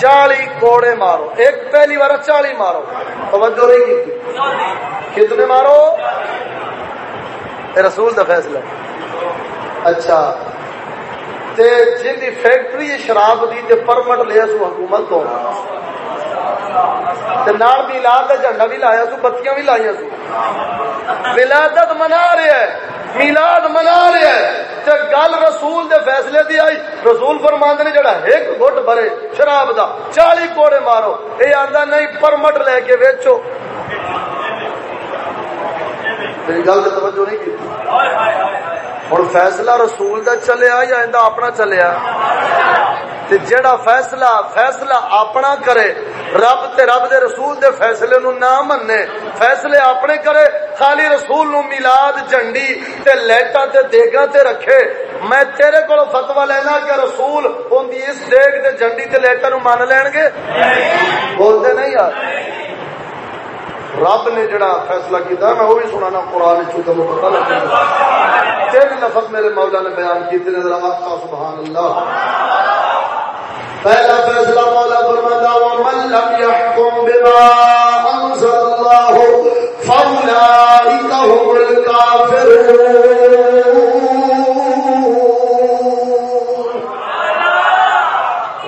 چالی کوڑے مارو۔ ایک پہلی بار چالی مارو۔ توجہ نہیں کی کتنے مارو؟ رسول کا فیصلہ۔ اچھا۔ تے جن دی فیکٹری شراب دی، تے پرمٹ لیا سو حکومت تو۔ تے نال میلاد دا جھنڈا بھی لایا سو بتیاں بھی لائیاں سو ولادت منا رہا ہے میلاد منا رہے ہیں۔ تے گل رسول دے فیصلے دی آئی۔ رسول فرماند نے جڑا ایک گھٹ بھرے شراب دا چالی کوڑے مارو۔ اے آندا نہیں، پرمٹ لے کے ویچو۔ میری گل توجہ نہیں کی ہوں فیصلہ رسول دا چلیا یا اندہ اپنا چلیا تے جڑا فیصلہ فیصلہ اپنا کرے، رب تے رب دے رسول دے فیصلے نو نہ مننے فیصلے اپنے کرے، خالی رسول نو میلاد جنڈی تے لیٹا تے دیگا تے رکھے۔ میں تیرے کو فتوا لینا کہ رسول ان دی اس دیگ تے جنڈی تے لیٹا نو مان لین گے؟ بولتے نہیں یار۔ رب نے جڑا فیصلہ کیتا، میں وہ بھی سنانا قرآن چوتا میں پتہ لگتا تین لفظ میرے مولا نے بیان کیتے نے ذرا آقا سبحان اللہ۔ پہلا فیصلہ مولا فرماتا، ومن لم يحكم بما انزل الله، فاولئك هم الكافرون.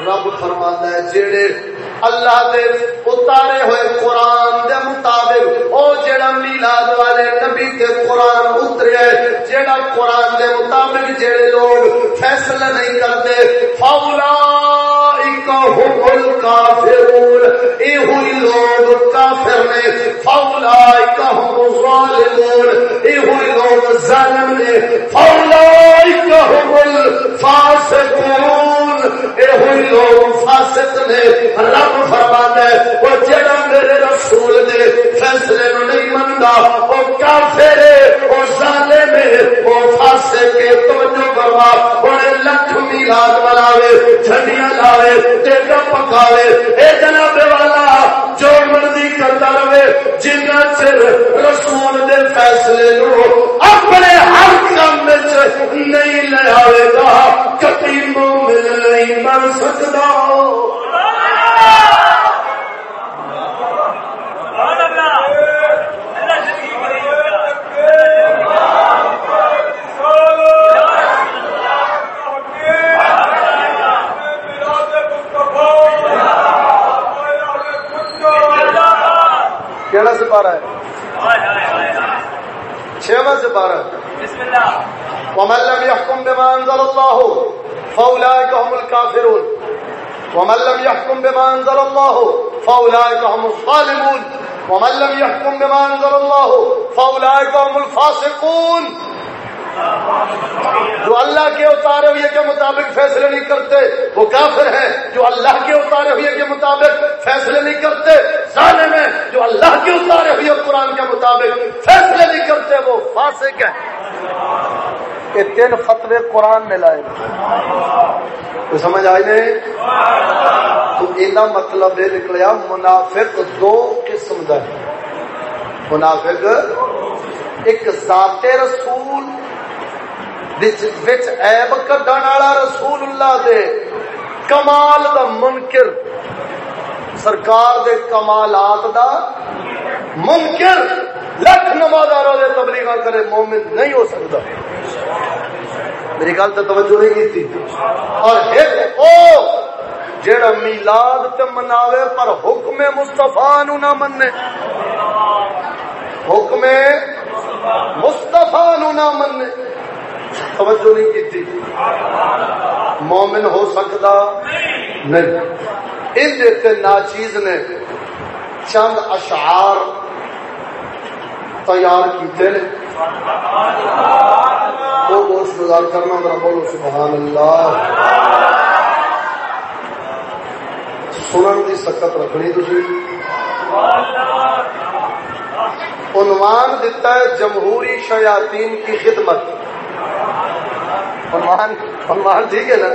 رب فرما ہے جڑے اللہ دے اتارے ہوئے قرآن دے مطابق، او جڑا میلاد والے نبی تے قرآن اترے جڑا قرآن دے مطابق جڑے لوگ فیصلہ نہیں کرتے فولا هم الكافرون اے ہوئی لوگ کافر نے، فاولائک هم الظالمون اے ہوئی لوگ ظالم نے، فاولائک هم الفاسقون اے ہوئی لوگ نے، رب ہے، وہ جڑا میرے رسول فیصلے نو نہیں منتا وہ کافر ہے، وہ ظالم ہے فاسق ہے، توجہ لکھ میلاد مناوے جھنڈیاں لاوے ٹیکا پکاوے، اے جناب والا جو مرضی کرتا رہے جنہ چر رسول دے فیصلے نو اپنے ہر کام نہیں لے آئے گا، کبھی مومن نہیں بن سکتا۔ کہڑا سپارہ ہے۔ چھواں سپارہ ومن لم يحكم بما انزل الله فاولئك هم الكافرون۔ ومن لم يحكم بما انزل الله فاولئك هم الظالمون۔ ومن لم يحكم بما انزل الله فاولئك هم الفاسقون۔ جو اللہ کے اتارے ہوئے کے مطابق فیصلے نہیں کرتے، وہ کافر ہیں۔ جو اللہ کے اتارے ہوئے کے مطابق فیصلے نہیں کرتے، ظالم ہیں۔ جو اللہ کے اتارے ہوئے قرآن کے مطابق فیصلے نہیں کرتے، وہ فاسق ہیں۔ یہ تین فتوے قرآن میں لائے۔ تو سمجھ آئی نہیں؟ تو یہ مطلب یہ نکلیا، منافق دو قسم کا منافق ایک ذات رسول ایب کڈن والا رسول اللہ دے کمال دا منکر سرکار دے کمالات دا منکر لکھ نماز روزے تبلیغ کرے مومن نہیں ہو سکتا میری گل تو توجہ نہیں کی اور ایک او جیڑا میلاد تے مناوے پر حکم مصطفیٰ نو نہ مننے حکم مصطفیٰ نو نہ مننے توجہ نہیں کی تھی مومن ہو سکتا نہیں۔ ان دیتے ناچیز نے چند اشعار تیار کیتے نے۔ وہ گوشت گزار کرنا ذرا بولو سبحان اللہ سنن کی سکت رکھنی تھی عنوان دیتا ہے جمہوری شیاطین کی خدمت۔ فرمان فرمان ٹھیک ہے نا؟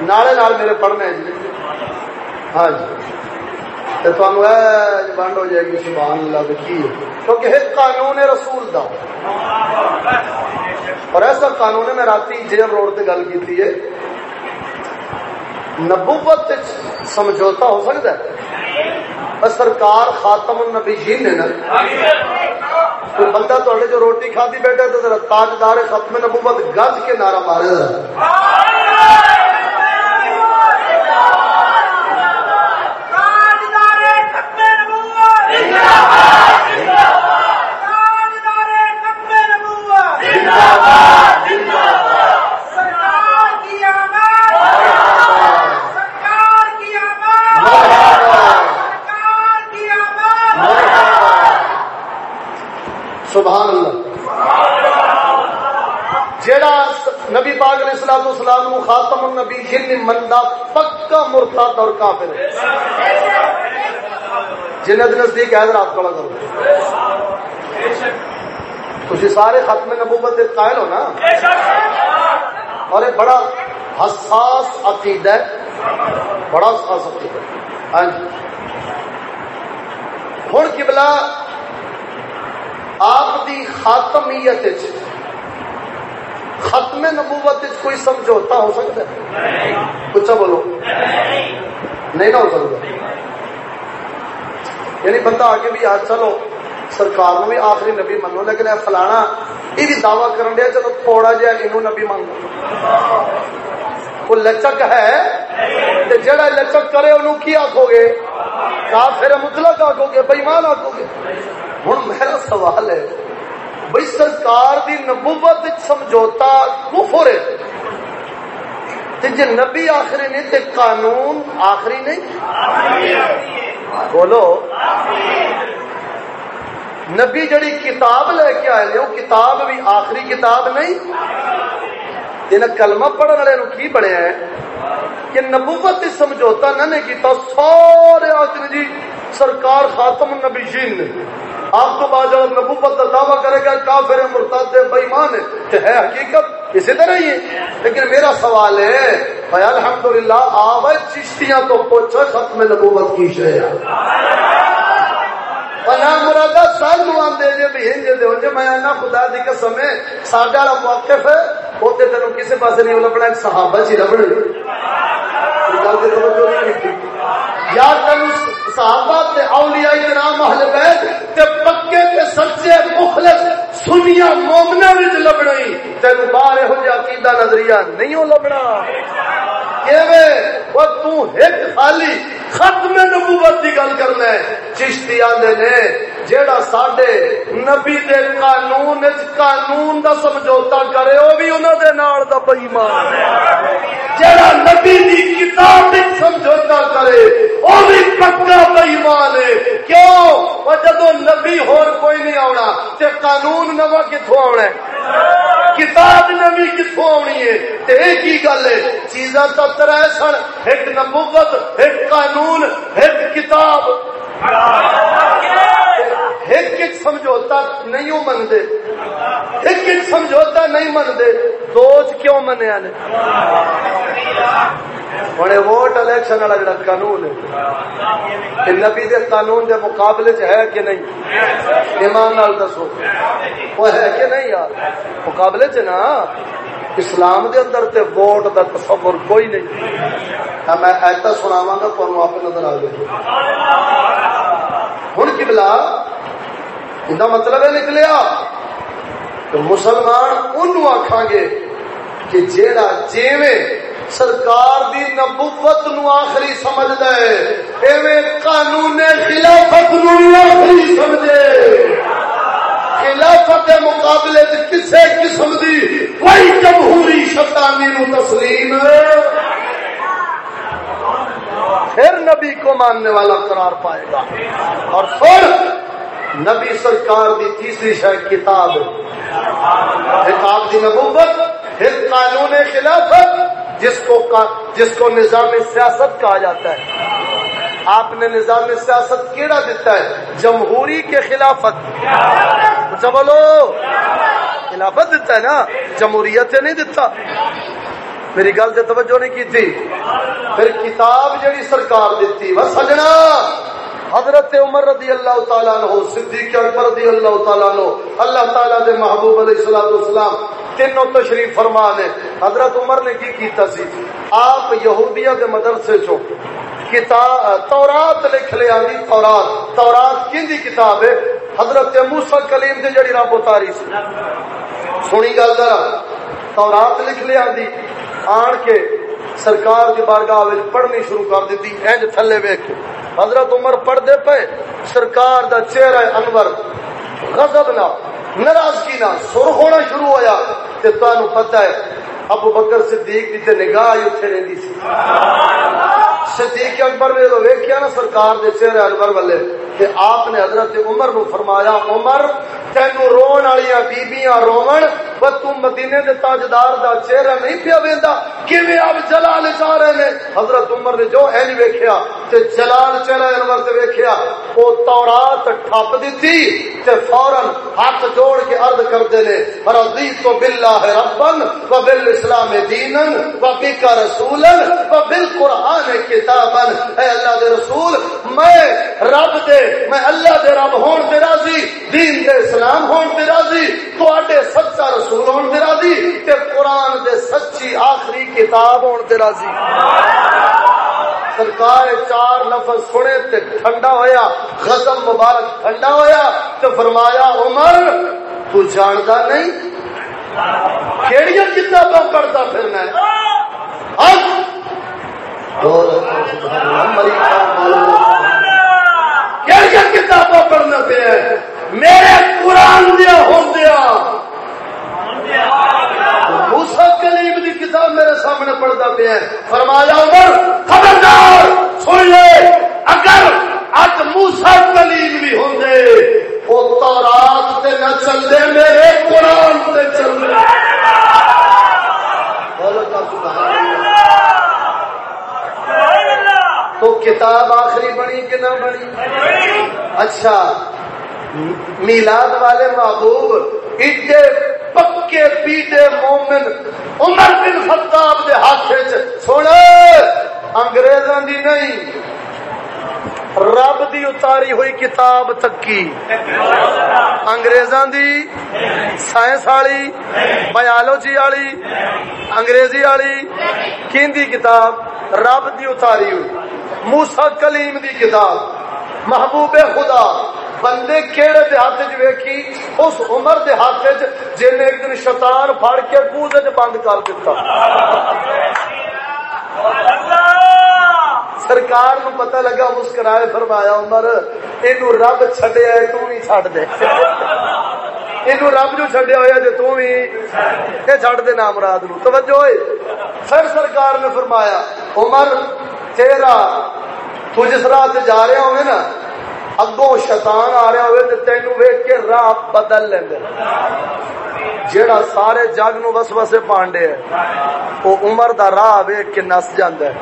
نالے نال میرے پڑھنے جی۔ ہاں جی۔, جی بند ہو جائے گی، سبحان اللہ کی کیونکہ ایک قانون ہے رسول دا۔ اور ایسا قانون ہے میں رات جیل روڈ سے گل کی ہے۔ نبوت سمجھوتا ہو سکتا ہے؟ سرکار خاتم النبیین نے نا، کوئی بندہ تھوڑے جو روٹی کھادی بیٹھے تو ذرا تاجدار ختم نبوت گج کے نعرہ مارے۔ نبی پاک علیہ السلام اسلام کو خاتم النبی جن مندا پکا مرتد اور کافر ہے۔ جنت نزدیک ہے آپ کھڑا کرو تھی سارے ختم نبوت کے قائل ہو نا؟ اور یہ بڑا حساس عقید ہے۔ بڑا حساس عقید ہے۔ ہاں جی۔ ہوں کبلا آپ دی خاتمیت ختم نبوت کوئی سمجھوتا ہو سکتا ہے؟ کچھ بولو۔ نہیں نہ ہو سکتا۔ یعنی بندہ آگے بھی آج چلو، سرکار بھی آخری نبی منو، لیکن اے فلانا، یہ بھی دعوی کرن دیا چلو تھوڑا جہا یہ نبی مان وہ لچک ہے؟ جڑا لچک کرے انہوں کی آخو گے؟ کافر مطلق آخو گے بےمان آخو گے۔ ہوں میرا سوال ہے بھائی سرکار دی نبوت سمجھوتا کفر ہے۔ جی نبی آخری نہیں تے قانون آخری نہیں؟ بولو۔ نبی جڑی کتاب لے کے آئے وہ کتاب بھی آخری کتاب نہیں؟ ان کلمہ پڑھنے والے کی بنیا ہے؟ کہ نبوت سمجھوتا نہ نے کیتا، سارے آدمی جی سرکار خاتم النبی جین نے۔ آپ تو بعد جب نبوت کا دعویٰ کرے گا، کافر مرتاد بےمان ہے ہے حقیقت اسی طرح ہی ہے۔ لیکن میرا سوال ہے، بھائی الحمدللہ، آوے چشتیاں تو پوچھو ختم نبوت کی شے مرادہ سال بھی ہنجے دے میں خدا دی قسم ہے، ساڈا والا موقف ہے تینوں کسی نہیں لبنا ایک صحابہ یا تین صحابہ تے اولیاء کرام اہل بیت تے پکے تے سچے مخلص سنیا مومنا وچ لبنا ہی۔ تینوں باہر ہو جا کیدا نظریہ نہیں ہو لبنا۔ وہ تو ایک خالی ختم نبوت کی گل کرنا ہے. چشتی آدھے نے، جیڑا ساڈے نبی دے قانون قانون دا سمجھوتا کرے وہ بھی انہوں دے نال دا بئیمان جیڑا نبی دی کتاب سمجھوتا کرے وہ بھی پکا بئیمان ہے۔ کیوں؟ وہ جدو نبی ہور کوئی نہیں آنا تے قانون نوا کتوں آنا ہے؟ کتاب نوی کتوں آنی ہے؟ تے ایک ہی گل ہے، چیزاں تو تر سن ایک نبوت ایک قانون ایک کتاب۔ ایک ایک سمجھوتا نہیں منگے ایک ایک سمجھوتا نہیں منگے دوج کیوں منیا نے؟ بڑے ووٹ الیکشن والا جڑا قانون ہے۔ نبی دے قانون دے مقابلے چ ہے کہ نہیں؟ ایمان نال دسو۔ وہ ہے کہ نہیں یار؟ مقابلے چ نا، اسلام دے اندر تے ووٹ دا تصور کوئی نہیں۔ ہاں، میں ایسا سناواں گا تمہیں آپ نظر آ جائے۔ ہوں کی بلا ان مطلب ہے نکلیا تو مسلمان ان آخا گے کہ جیڑا جیویں سرکار دی نبوت نو آخری سمجھ دے ایویں قانون خلافت نو آخری سمجھے خلافت کے مقابلے کسی قسم دی کوئی جمہوری شتانی نو تسلیم پھر نبی کو ماننے والا قرار پائے گا اور پھر نبی سرکار دی تیسری شاید کتاب. ایک آپ دی نبوت ایک قانون خلافت، جس کو جس کو نظام سیاست کہا جاتا ہے۔ آپ نے نظام سیاست کیڑا دیتا ہے؟ جمہوری کے خلافت۔ اچھا بولو۔ خلافت دیتا ہے نا؟ جمہوریت سے نہیں دیتا میری گل سے توجہ نہیں کی تھی پھر کتاب جڑی سرکار دیتی وہ سجنا حضرت عمر رضی اللہ تعالیٰ عنہ، صدیق اکبر رضی اللہ تعالیٰ عنہ، اللہ تعالیٰ دے محبوب علیہ الصلوۃ والسلام، تینوں تشریف فرما نے۔ حضرت عمر نے کی کیتا سی؟ آپ یہودیہ دے مدرسے چوں کتاب تورات لکھ لے آندی تورات تورات کیندی کتاب ہے؟ حضرت موسی کلیم دے جڑی رب اتاری سی۔ سنی گل ذرا، تورات لکھ لے آندی آن کے سرکار کی بارگاہ پڑھنی شروع کر دیتی، اینج تھلے ویکھ حضرت عمر پڑھ دے پے، سرکار دا چہرہ انور، غضب نہ، ناراضگی نہ سرخ ہونا شروع ہویا۔ تے تانوں پتہ ہے، ابو بکر صدیق دی تے نگاہ ہی اوتھے رہندی سی۔ صدیق اکبر نے تو ویکھیا نا، سرکار دے چہرے انور والے، تے آپ نے حضرت عمر نو فرمایا، عمر تینو رون والی بیبیاں رون پر تم مدینے دے تاجدار دا چہرہ نہیں پیا ویندا۔ کیویں اب جلال جا رہے نے؟ حضرت عمر نے جو این ویکھیا تے جلال چہرہ انور تے ویکھیا، او تورات ٹھپ دتی تے فورن ہاتھ جوڑ کے عرض کردے نے رضیت تو باللہ ربن و بالاسلام دینن و بک رسولا و بالقران کتابا اے اللہ دے رسول، میں رب دے، میں اللہ دے رب ہون تے راضی، دین دے اسلام ہون تے راضی، تواڈے سچا رسول رسول ہون تے راضی تے قران دے سچی آخری کتاب ہون تے راضی۔ سرکار چار لفظ سنے تے ٹھنڈا ہویا غزم مبارک ٹھنڈا ہویا تو فرمایا، عمر، تو جانتا نہیں کیڑی کتاباں پڑھتا پھرنا ہے۔ کتاباں پڑھنا پہ میرے قرآن دیا ہوں موسا کلیم دی کتاب میرے سامنے پڑھتا پیا فرمایا، عمر، خبردار، سن لے، اگر اج موسا کلیم بھی ہوں وہ تو رات تے نہ چل دے میرے قرآن تے چل دے تو کتاب آخری بنی کہ نہ بنی؟ اچھا میلاد والے محبوب، ایڈے پکے پیڈے مومن عمر بن خطاب دے ہاتھ سن انگریزاں دی نہیں. رب دی اتاری ہوئی کتاب تکی. انگریزاں دی سائنس والی بایولوجی والی، انگریزی والی. کیندی کتاب؟ رب دی اتاری ہوئی. موسا کلیم دی کتاب. محبوب خدا، بندے کہڑے دے ہاتھ چ ویکھی، اس عمر دے ہاتھ چ جن ایک دن شیطان پھڑ کے کوزے بند کر دیتا سرکار نو پتہ لگا، مسکرائے فرمایا، عمر، اینو رب چھڈیا ہے، تو بھی چھڈ دے۔ اینو رب جو چھڈیا ہویا تے تو بھی اے چھڈ دے نام مراد نو۔ توجہ ہوئے۔ پھر سرکار نے فرمایا، عمر، تیرا تو جس راہ سے جا رہا ہوئے نا، اگوں شیطان آ رہا ہوئے تو تینو ویک کے راہ بدل لیں گے۔ جیڑا سارے جگ نو بس بسے پانڈے ہے وہ عمر دا راہ ویک کے نس جاندہ ہے۔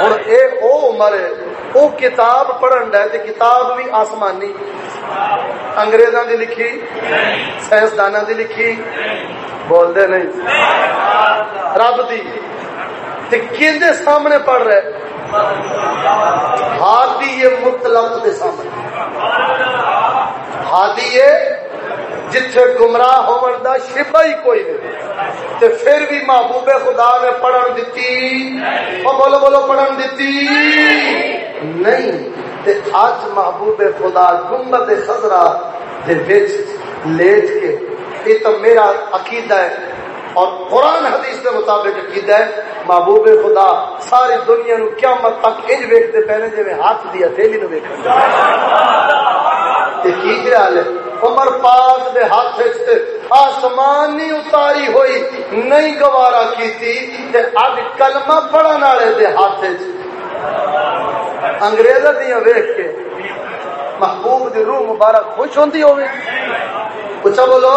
اور اے او عمر ہے، او کتاب پڑھن ہے تے کتاب بھی آسمانی۔ انگریزاں دی لکھی، سائنسداناں دی لکھی۔ بول دے نہیں۔ رب دی۔ تے کیندے سامنے پڑھ رہے؟ ہادی یہ مطلق دے سامنے۔ ہادی یہ جتھے گمراہ ہون دا شبہ ہی کوئی نہیں۔ تے پھر بھی محبوب خدا نے پڑھن دیتی او بولو بولو پڑھن دیتی نہیں، تے آج محبوب خدا گمبت خضرہ دے وچ لیٹ کے، یہ تو میرا عقیدہ ہے۔ اور قرآن حدیث کے مطابق عقیدہ ہے، محبوب خدا ساری دنیا نو قیامت تک انج ویکھتے پہلے جے میں ہاتھ دیا تھیلی نو ویکھنا تے کی خیال ہے؟ عمر پاک دے ہاتھ وچ آسمان نہیں اتاری ہوئی نہیں گوارا کیتی تے اج کلمہ پڑھن والے دے ہاتھ وچ۔ انگریزاں دیاں ویکھ کے محبوب دی روح مبارک خوش ہوندی ہوے اچھا بولو۔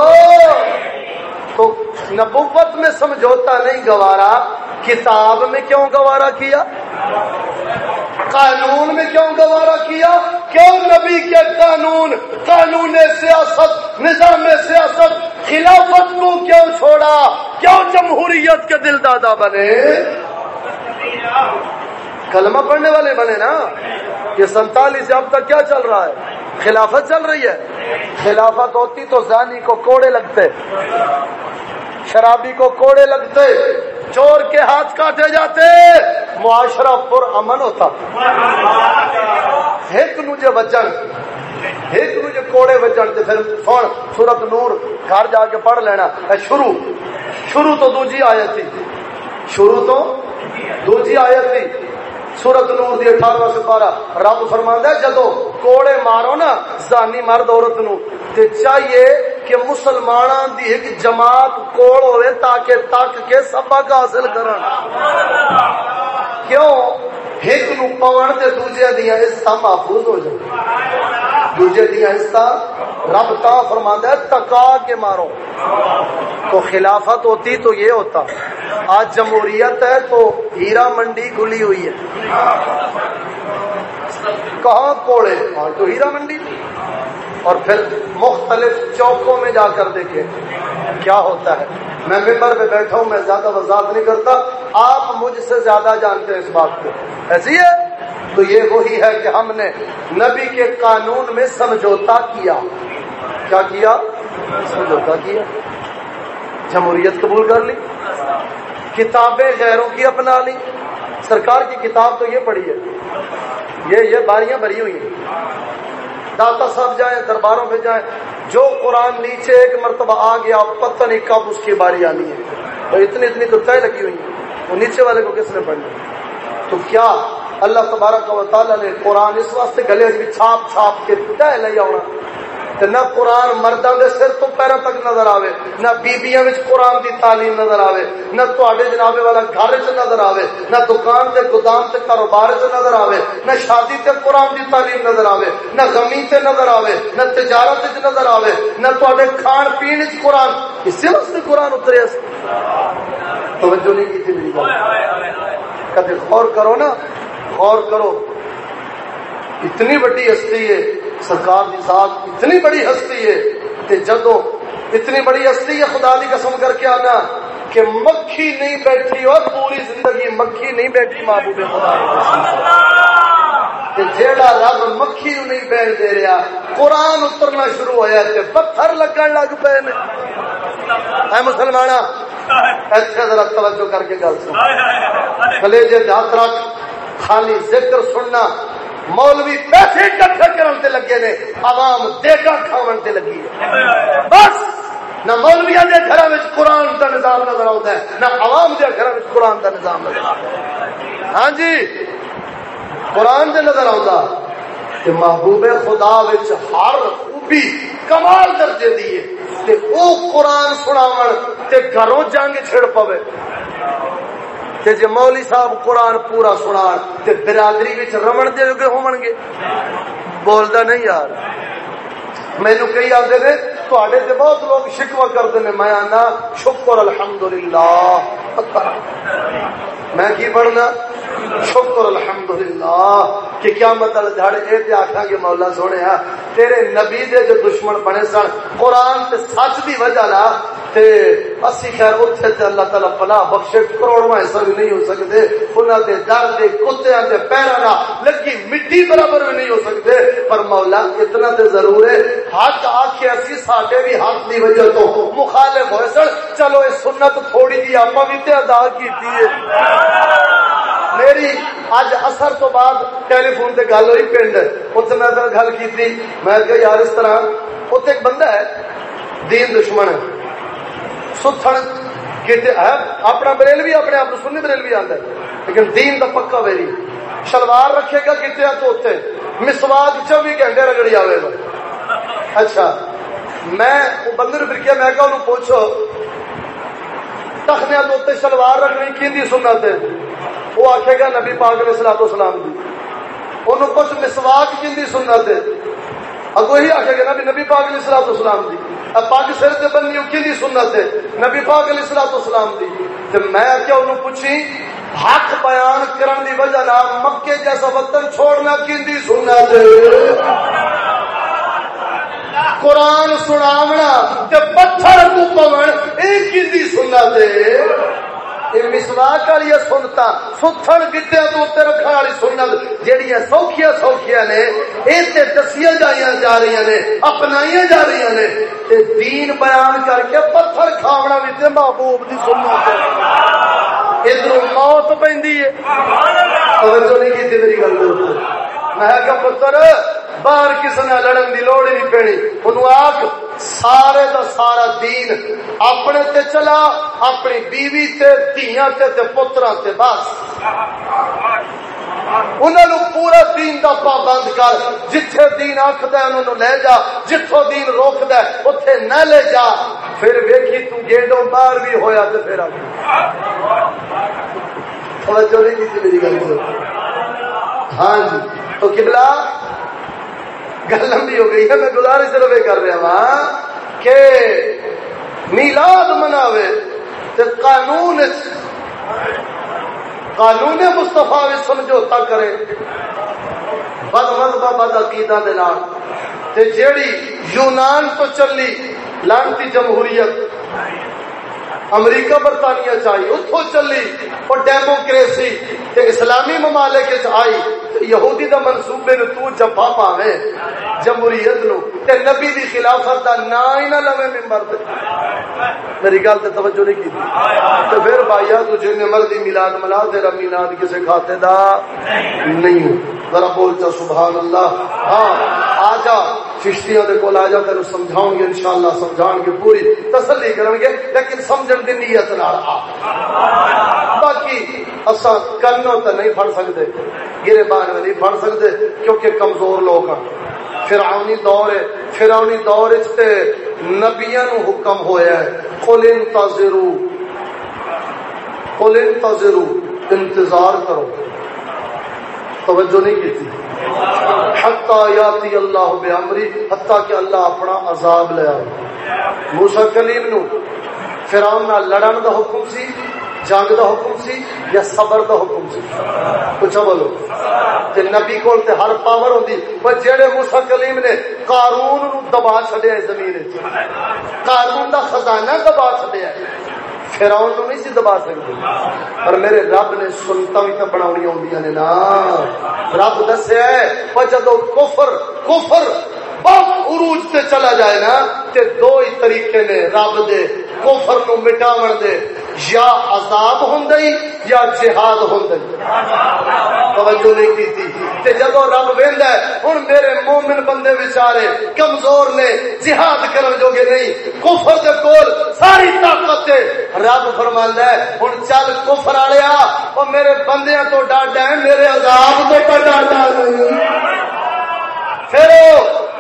تو نبوت میں سمجھوتا نہیں، گوارا، کتاب میں کیوں گوارا کیا؟ قانون میں کیوں گوارا کیا؟ کیوں نبی کے قانون قانون سیاست، نظام سیاست، خلافت کو کیوں چھوڑا؟ کیوں جمہوریت کے دل دادا بنے؟ کلمہ پڑھنے والے بنے نا؟ یہ سنتالیس اب تک کیا چل رہا ہے؟ خلافت چل رہی ہے۔ خلافت ہوتی تو زانی کو کوڑے لگتے، شرابی کو کوڑے لگتے، چور کے ہاتھ کاٹے جاتے، معاشرہ پر امن ہوتا۔ ایک نوجے وجن، ایک نوجے کوڑے وجن تے پھر سن، سورت نور، گھر جا کے پڑھ لینا۔ اے شروع شروع تو دوجی آیت تھی۔ شروع تو دوجی آیت تھی۔ سورت نور دی اٹھارہ سپارہ رب فرماندا ہے، جدو کوڑے مارو نا، زانی مرد عورت نو۔ تے چاہیے کہ مسلماناں دی ایک جماعت کوڑ ہوئے تاکہ تک کے سبق حاصل کرن۔ کیوں؟ ایک نو پون تے دوجے دیاں حصہ محفوظ ہو جائے۔ دوجے دیاں حصہ رب تا فرماندا ہے، تکا کے مارو۔ تو خلافت ہوتی تو یہ ہوتا۔ آج جمہوریت ہے تو ہیرا منڈی کھلی ہوئی ہے۔ کہاں کوڑے؟ تو ہیرا منڈی۔ اور پھر مختلف چوکوں میں جا کر دیکھیں کیا ہوتا ہے۔ میں ممبر پہ بیٹھا ہوں، میں زیادہ وضاحت نہیں کرتا۔ آپ مجھ سے زیادہ جانتے ہیں اس بات کو۔ ایسی ہے؟ تو یہ وہی ہے کہ ہم نے نبی کے قانون میں سمجھوتا کیا۔ کیا کیا؟ سمجھوتا کیا۔ جمہوریت قبول کر لی۔ کتابیں غیروں کی اپنا لی۔ سرکار کی کتاب تو یہ پڑھی ہے۔ یہ یہ باریاں بھری ہوئی ہیں۔ داتا صاحب جائیں، درباروں پہ جائیں، جو قرآن نیچے ایک مرتبہ آ گیا پتہ نہیں کب اس کی باری آنی ہے۔ اور اتنی اتنی تو طے لگی ہوئی ہیں۔ وہ نیچے والے کو کس نے پڑھنا تو کیا اللہ تبارک و تعالیٰ نے قرآن اس واسطے گلے چھاپ چھاپ کے طے لے آنا نہ قرآن مردوں کے سر تو پیروں تک نظر آئے نہ بیبیاں وچ قرآن کی تعلیم نظر آئے نہ تے جنابے والا گھر چ نظر آئے نہ دکان سے گودام سے کاروبار چ نظر آئے نہ شادی تے قرآن کی تعلیم نظر آئے نہ غمی تے نظر آئے نہ تجارت چ نظر آئے نہ تے کھان پین چ قرآن، اسی واسطے قرآن اترے توجہ نہیں کی میری گل کدے غور کرو نا، غور کرو۔ اتنی بڑی ہستی ہے۔ سرکار کی ذات اتنی بڑی ہستی ہے کہ جدو اتنی بڑی ہستی ہے خدا کی قسم کر کے آنا کہ مکھی نہیں بیٹھی اور پوری زندگی مکھی نہیں بیٹھی محبوب خدا جیڑا رب مکھی نہیں بیٹھ دے رہا قرآن اترنا شروع ہوا تے پتھر لگن لگ پے نے۔ اے مسلمان ایسے ذرا توجہ کر کے گل سن۔ کلیجے ہاتھ رکھ خالی ذکر سننا مولوی پیسے کٹھے کرنے لگے نے، عوام دیگا کھاون تے لگی ہے۔ بس، نہ مولویا کے گھر میں قرآن کا نظام نظر آتا ہے، نہ عوام کے گھر میں قرآن کا نظام نظر آتا ہے۔ ہاں جی قرآن سے نظر آتا کہ محبوب خدا ہر خوبی کمال درجے دیے تے او قرآن سناون تے گھروں جنگ چھڑ پوے تے جے مولی صاحب قرآن پورا سنا تے برادری وچ رمن دے گے ہون گے؟ بولدا نہیں یار۔ مینو کئی آتے نے؟ تے سے بہت لوگ شکوا کرتے ہیں۔ میں آنا، شکر الحمدللہ۔ میں کی پڑھنا؟ شکر الحمدللہ۔ کہ کیا مطلب جھڑ اے تے آکھاں گے، مولا سونے ہاں تیرے نبی دے جو دشمن بنے سن، قرآن تے سچ دی وجہ نا تے اسی خیر اوتھے تے اللہ تعالی پناہ بخشے، کروڑواں حصہ بھی نہیں ہو سکدے انہاں دے در دے کتےاں دے پیراں نال لگی مٹی برابر بھی نہیں ہو سکدے پر مولا، اتنا تے ضرور ہے۔ حق آکھے، اسی سا ساڈے بھی حق دی وجہ تو مخالف ہوئے سن چلو اے سنت تھوڑی جی آپا بھی تے ادا کیتی ہے میری اج اثر تو بعد ٹیلی فون سے گل ہوئی پنڈ اتنے میں گل کی میں کہ یار اس طرح اتنے ایک بندہ ہے دین دشمن ہے ستھن اپنا بریل بھی اپنے آپ سنی بریل بھی آتا ہے لیکن دین دا پکا ویری شلوار رکھے گا کتنے تو اتنے مسواج چوبی گھنٹے رگڑی آئے گا اچھا میں وہ بندے نے پھر میں کہ انہوں پوچھو تخنیا تو اتنے شلوار رکھنی، کی سننا تے وہ آخے گا، نبی پاک علیہ السلام اسلام کی انہوں کچھ مسواک کی سنت ہے۔ اگو ہی آخے گا، نبی نبی پاک علیہ السلام اسلام دی۔ پگ سر سے بننی کی سنت ہے؟ نبی پاک علیہ السلام اسلام دی۔ تو میں کیا انہوں پوچھی، حق بیان کرن دی وجہ نہ مکے جیسا وطن چھوڑنا کی سنت قرآن سناونا تے پتھر کو پون ایک کی سنت ہے؟ مسواک والی سنتا ستھن گدیا تو اتنے رکھنے والی سنت جہیا سوکھیا سوکھیا نے یہ دسیا جا رہی نے اپنائی جا رہی نے دین بیان کر کے پتھر کھاونا بھی تے محبوب دی سنت ادھر موت پہ توجہ نہیں کی میری گل۔ میں کہ پتر باہر کسی نے لڑن کی لوڑ نہیں پینی انہوں آخ سارے دا سارا دین اپنے تے چلا، اپنی بیوی تے دیا تے تے پترا تے، بس۔ انہوں پورا دین دا پابند کر، جتھے دین آخد انہوں لے جا جتوں دین روکد اتے نہ لے جا۔ پھر ویکھی تو گیڈوں باہر بھی ہویا تو پھر توجہ نہیں آ میری گل۔ ہاں جی تو کبلا گل لمبی ہو گئی ہے، میں گزارش صرف یہ کر رہا ہاں کہ میلاد مناوے تے قانون قانون مستفا بھی سمجھوتا کرے۔ بد مذہب بد عقیدہ دے نال۔ تے جیڑی یونان تو چلی لانتی جمہوریت امریکہ برطانیہ چاہیے اتھو چلی اور ڈیموکریسی تے اسلامی ممالک آئی یہودی دا منصوبے نو تو جفا پاوے، جمہوریت نو تے نبی دی خلافت دا نا ہی نہ لوے ممبر دے میری گل تو توجہ نہیں کی تو پھر بھائیا تو جن مرضی میلاد ملا، تیرا میلاد کسی کھاتے دا نہیں ہو۔ ذرا بول چا سبحان اللہ ہاں آ جا، چشتیاں دے کول آ جا، تینو سمجھاؤں گے، انشاءاللہ سمجھان کے پوری۔ تسلی کرن گے، لیکن سمجھن دی نیت نال آ۔ باقی اسا کنو تے نہیں پڑھ سکدے، گرے بان نہیں پڑھ سکدے، کیونکہ کمزور لوگ ہیں فرعونی دور ہے فرعونی دور تے نبیاں نو حکم ہویا ہے۔ قل انتظروا قل انتظروا انتظار کرو۔ توجہ نہیں کی تھی؟ حتی یاتی اللہ بے امری حتی کہ اللہ اپنا عذاب لے آئے۔ موسیٰ کلیم نو فرعون نہ لڑن دا حکم سی۔ جنگ دا حکم سی یا صبر دا حکم سی؟ پوچھا بولو۔ تے نبی کول تے ہر پاور ہوندی۔ پر جڑے موسی کلیم نے قارون نو دبا چھڈیا زمین وچ۔ قارون دا خزانہ دبا چھڈیا فرعون نو نہیں سی دبا سکدے۔ پر میرے رب نے سنتا بھی تے بناونی ہوندیاں نے نا۔ رب دسیا ہے پر جدوں کفر کفر بہت عروج سے چلا جائے نا تے دو ہی طریقے نے رب دے، کفر نو مٹاون دے، یا عذاب ہوندئی یا جہاد ہوندئی توجہ نہیں کی تھی تے جدو رب ویندا ہے، ہن میرے مومن بندے بیچارے کمزور نے جہاد کرن جوگے نہیں، کفر دے کول ساری طاقت ہے رب فرماندا ہے، ہن چل کفر والیا او میرے بندیاں تو ڈاڈا ہے، میرے عذاب تو ڈاڈا نہیں پھر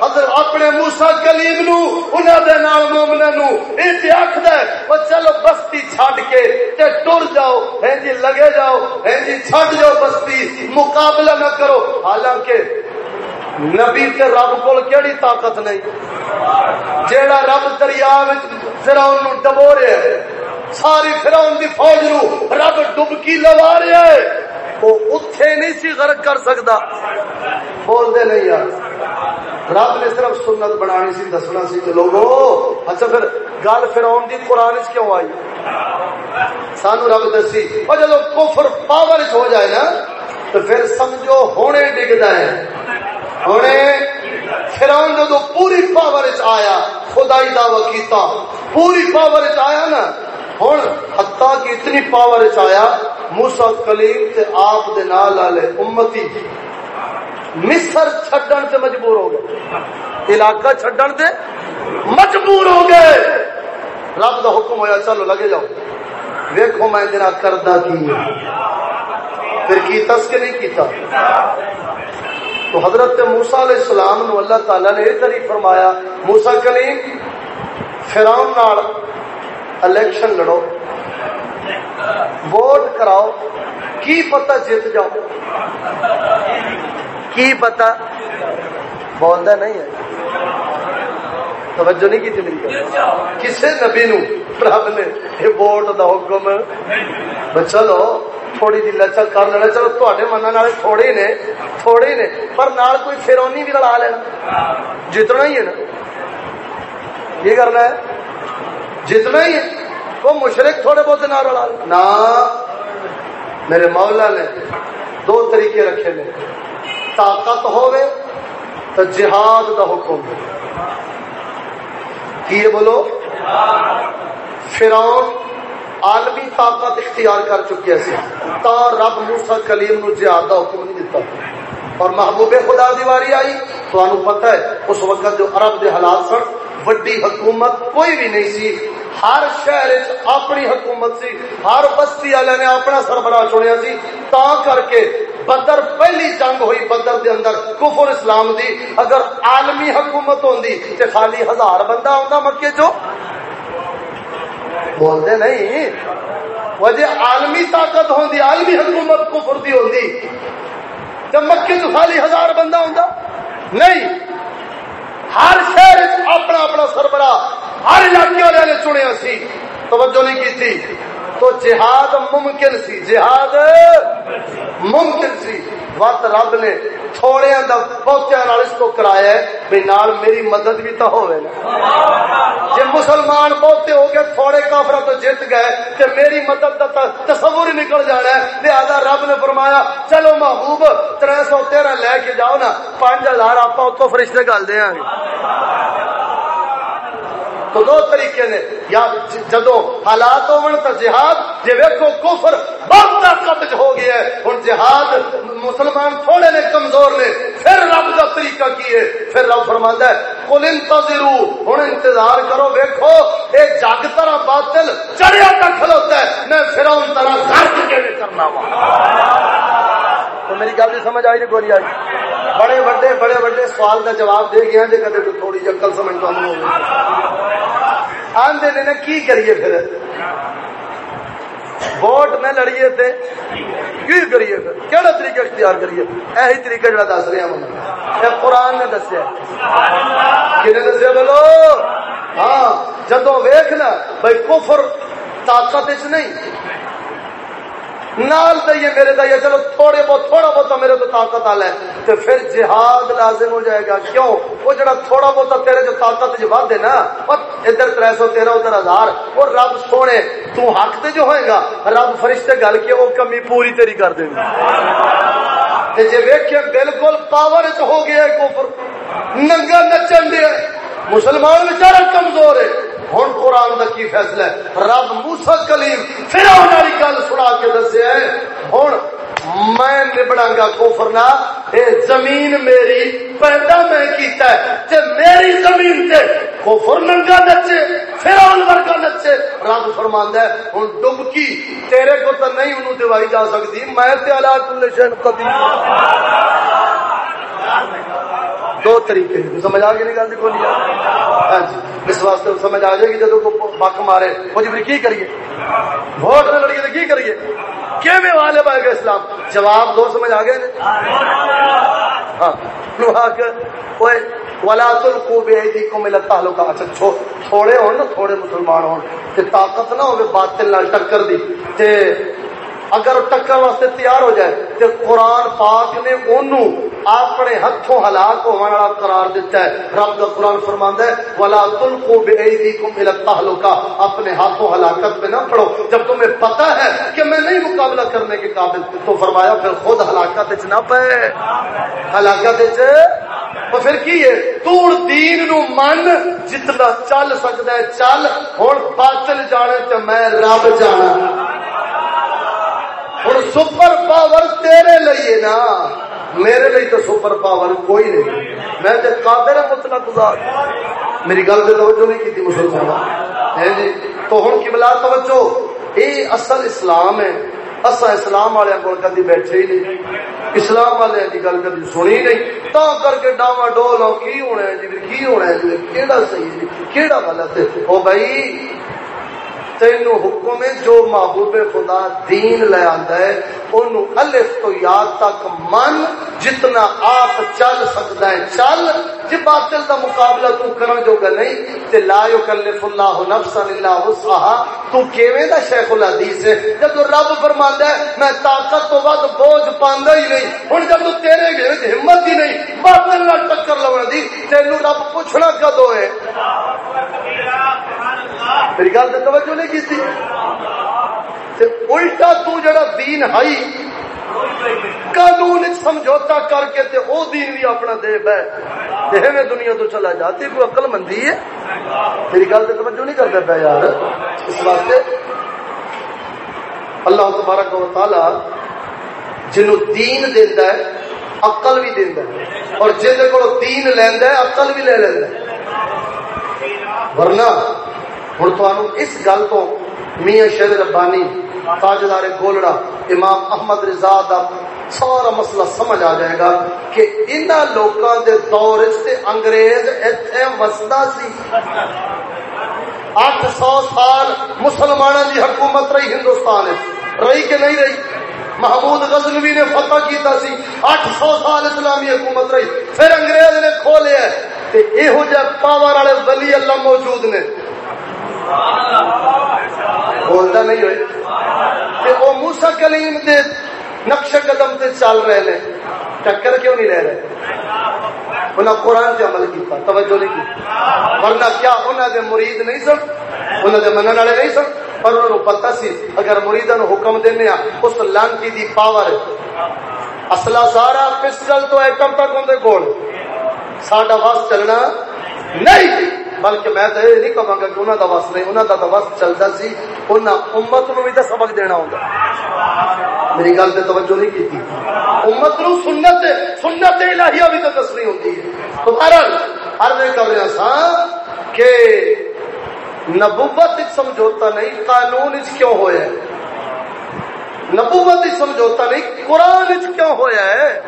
حضرت اپنے موسا کلیم نو، انہاں دے نال مومناں نو اے آکھدا ہے او چلو بستی چھڈ کے تے ٹر جاؤ ہیں جی لگے جاؤ ہیں جی چھڈ جاؤ بستی، مقابلہ نہ کرو۔ حالانکہ نبی تے رب کول کیڑی طاقت نہیں؟ جیڑا رب دریا نو ڈبو رہا ہے، ساری فرعون دی فوج نو رب ڈبکی لوا رہا ہے۔ وہ اتھے نہیں سی غرق کر سکتا۔ بول دے نہیں یار۔ رب نے صرف سنت بنانی سی، دسنا سی کہ لوگو اچھا پھر گل فرعون دی قرآن کیوں آئی؟ سانو رب دسی۔ اور جب کفر پاور ہو جائے نا، تو پھر سمجھو ہونے ڈگتا ہے۔ ہونے۔ فرعون جو پوری پاور آیا، خدائی دعوی کیتا، پوری پاور آیا نا ہوں حتا کی اتنی پاور آیا موسا کلیم تے آپ دے نال والے امتی مصر چھڈن تے مجبور ہو گئے۔ علاقہ چھڈن تے مجبور ہو گئے۔ رب دا حکم ہویا، چلو لگے جاؤ۔ ویکھو میں جنا کردا کی پھر کیتا کہ نہیں کیتا؟ تو حضرت موسیٰ علیہ السلام نو اللہ تعالی نے یہ طریق فرمایا، موسیٰ کلیم، فرعون نال الیکشن لڑو۔ ووٹ کراؤ، کی پتہ جیت جاؤ؟ کی پتہ؟ بولتا نہیں ہے۔ توجہ نہیں کی میری کسی نبی نو رب نے یہ ووٹ دا حکم؟ چلو، تھوڑی جی لچل کر لینا۔ چلو تے من تھوڑے نے تھوڑے نے۔ پر نال کوئی فرونی بھی لڑا لینا۔ جتنا ہی ہے نا۔ یہ کرنا ہے؟ جتنا ہی وہ مشرق تھوڑے بہت نہ نہ، میرے مولا نے دو طریقے رکھے نے۔ طاقت ہوئے تو جہاد دا حکم۔ کی بولو؟ فرعون عالمی طاقت اختیار کر چکے سی تا رب موسا کلیم نو جہاد دا حکم نہیں دیتا اور محبوب خدا دیواری آئی۔ تو پتہ ہے، اس وقت جو عرب دے حالات سن، وڈی حکومت کوئی بھی نہیں سی۔ ہر شہر اپنی حکومت سی، ہر بستی والے نے اپنا سربراہ چنیا سی، تا کر کے بدر پہلی جنگ ہوئی بدر دے اندر کفر اسلام دی۔ اگر عالمی حکومت ہوندی تے خالی ہزار بندہ ہوندا مکے چو بولتے نہیں۔ وجہ عالمی طاقت ہوندی، عالمی حکومت کفر دی ہوندی، تے مکے چ خالی ہزار بندہ ہوندا نہیں۔ ہر شہر اپنا اپنا سربراہ ہر علاقے والے نے چنیا سی، توجہ نہیں کی تھی۔ تو جہاد ممکن سی، جہاد ممکن سی۔ وقت رب نے تھوڑے بہتیا اس کو کرایا ہے بھی نال میری مدد بھی تو ہوئے جی مسلمان بہتے ہو گئے، تھوڑے کافر تو جیت گئے کہ میری مدد کا تصور ہی نکل جانا ہے۔ لہذا رب نے فرمایا، چلو محبوب تر سو تیرہ لے کے جاؤ نا، پانچ ہزار آپ اتو فرشتے گل دیا گے تو دو طریقے نے، یا جدو حالات ہو تو جہاد جی ویکو کفر بہت طاقت ہو گیا ہے ہوں جہاد مسلمان تھوڑے نے کمزور نے، پھر رب کا طریقہ کی ہے، پھر رب فرما ہے کل انتظرو ہوں انتظار کرو ویکو یہ جگ طرح باطل چڑیا کا کھلوتا ہے، میں پھر ان طرح خرچ کے کرنا وا۔ تو میری گل نہیں سمجھ آئی نہیں گولی آئی۔ بڑے بڑے بڑے بڑے سوال کا جواب دے گیا جی کدے تھوڑی جی اکل سمجھ تو آدھے نے کی کریے پھر؟ ووٹ میں لڑیے تھے کی کریے پھر؟ کہڑا طریقہ اختیار کریے؟ یہی طریقہ جڑا دس رہا ہوں یہ قرآن نے دسیا کھنے دسیا؟ بولو۔ ہاں جدو ویخ نا بھائی کفر طاقت نہیں۔ نال دئیے میرے دئیے چلو تھوڑے بہت، تھوڑا بہت میرے تو طاقت آل ہے تو پھر جہاد لازم ہو جائے گا۔ کیوں؟ وہ جڑا تھوڑا بہت تیرے جو طاقت جو بات ہے نا ادھر تر سو تیرہ، ادھر ہزار اور رب سونے، تو حق تے جو ہوئے گا، رب فرشتے گل کے وہ کمی پوری تیری کر دیں گے۔ جی ویکھے بالکل پاور ہو گیا ہے کوپر ننگا نچن دیا مسلمان بچارا کمزور ہے۔ ہوں قرآن کا کی فیصلہ ہے؟ رب موسا کلیم پھر والی گل سنا کے دسے ہوں میں نبڑا گا کوفر نہ، اے زمین میری پیدا میں کیتا ہے، تے میری زمین تے کوفر ننگا نچے فرعون ورگا نچے۔ رب فرماندا ہے، ہن ڈبکی، تیرے کو تو نہیں، انہوں دوائی جا سکتی۔ میں تے الا کل شین قدیر۔ دو طریقے سمجھ آ گئی نہیں گل کو ہاں جی۔ اس واسطے سمجھ آ جائے گی جدو کو بک مارے۔ وہ جی کی کریے؟ ووٹ نہ لڑیے تو کی کریے؟ کیویں والے بھائی گئے اسلام؟ جواب دو، سمجھ آ گئے؟ ہاں۔ ولا تلقوا بايديكم الى التهلكه اچھا تھوڑے ہون تھوڑے مسلمان ہون تے طاقت نہ ہوے باطل نال ٹکر دی۔ تے اگر ٹکر واسطے تیار ہو جائے تو قرآن پاک نے انہوں اپنے ہاتھوں ہلاک ہونے والا قرار دیتا ہے۔ رب کا قرآن فرماندا ہے، ولا تلقوا بأيديكم الى التهلكه اپنے ہاتھوں ہلاکت پہ نہ پڑو۔ جب تمہیں پتہ ہے کہ میں نہیں مقابلہ کرنے کے قابل تو فرمایا پھر خود ہلاکت وچ نہ پے۔ ہلاکت وچ؟ تو پھر کی ہے؟ توڑ دین نو من جتنا چل سکتا ہے، چل۔ ہن باطل جانے تے میں رب جانا۔ ہوں سپر پاور تیرے لیے نا۔ میرے لیے تو سپر پاور کوئی نہیں۔ میں تو قادر ہاں مطلق ذات میری گل سے توجہ نہیں کی مسلمان ہاں جی۔ تو ہوں کی بلا توجہ۔ یہ اصل اسلام ہے۔ اصا اسلام والے کو کدی بیٹھے ہی نہیں۔ اسلام والے کی گل کدی سنی نہیں۔ تا کر کے ڈاوا ڈول کی ہونا ہے جی؟ کی ہونا ہے جی؟ کہڑا صحیح جی؟ کہڑا غلط ہے؟ او بھائی تین حکم ہے، جو محبوب خدا دین لے آتا ہے ان الف تو یاد تک من جتنا آپ چل سکتا ہے، چل۔ جی باطل کا مقابلہ تو کرن جو گا نہیں، تے لا یکلف اللہ نفسا الا وسعها تو کیویں دا شیخ الحدیث ہے؟ جب رب فرماندا ہے، میں طاقت تو ود بوجھ پاندا ہی نہیں، ہن جب تو تیرے وچ ہمت ہی نہیں، باطل نال ٹکر لون دی، تینو رب پوچھنا کدو ہے؟ میری گل تے توجہ نہیں کیتی الٹا تو جڑا دین ہائی، قانون سمجھوتا کر کے تے او دین بھی اپنا دے بہ۔ دے میں دنیا تو چلا جاتی کوئی عقل مندی ہے؟ میری گل تے توجہ نہیں کرتا پیا یار۔ اس واسطے اللہ تبارک و تعالی جنو دین دیندا ہے، عقل بھی دیندا ہے۔ اور جن کو دین لیندا ہے، عقل بھی لے لیندا ہے۔ ورنہ ہوں تو اس گل تو میاں شیر ربانی، تاجدار گولڑا، امام احمد رضا دا سارا مسئلہ سمجھ آ جائے گا کہ ان لوگوں دے دور سے انگریز اتنے وسدا سی۔ اٹھ سو سال مسلمانوں کی حکومت رہی ہندوستان رہی کہ نہیں رہی؟ محمود غزنوی نے فتح کیتا سی، اٹھ سو سال اسلامی حکومت رہی، پھر انگریز نے کھولیا تے یہو جہ پاور والے ولی اللہ موجود نے بولتا نہیں ہوئے۔ وہ موسا کلیم دے نقش قدم سے چل رہے ہیں۔ ٹکر کیوں نہیں لے رہے؟ انہیں قرآن سے عمل کیا توجہ نہیں کی۔ ورنہ کیا انہوں دے مرید نہیں سن؟ انہوں دے منع والے نہیں سن؟ پر انہوں نے پتا سی، اگر مریدوں حکم دینا اس لانتی دی پاور اصلا سارا پسٹل تو ایٹم تک اندر کول۔ ساڈا وس چلنا نہیں۔ بلکہ میں تو یہ نہیں کہا گا کہ انہوں کا وس نہیں انہوں کا تو وس چلتا سی انہیں امت نو بھی تو سبق دینا ہوگا۔ میری گل سے توجہ نہیں کی امت نو سنت سنت الہیہ بھی تو دسنی ہوتی ہے۔ تو بہرحال ہر کر رہا سا کہ نبوت سمجھوتا نہیں، قانون کیوں ہویا ہے؟ نبوت سمجھوتا نہیں، قرآن کیوں ہویا ہے؟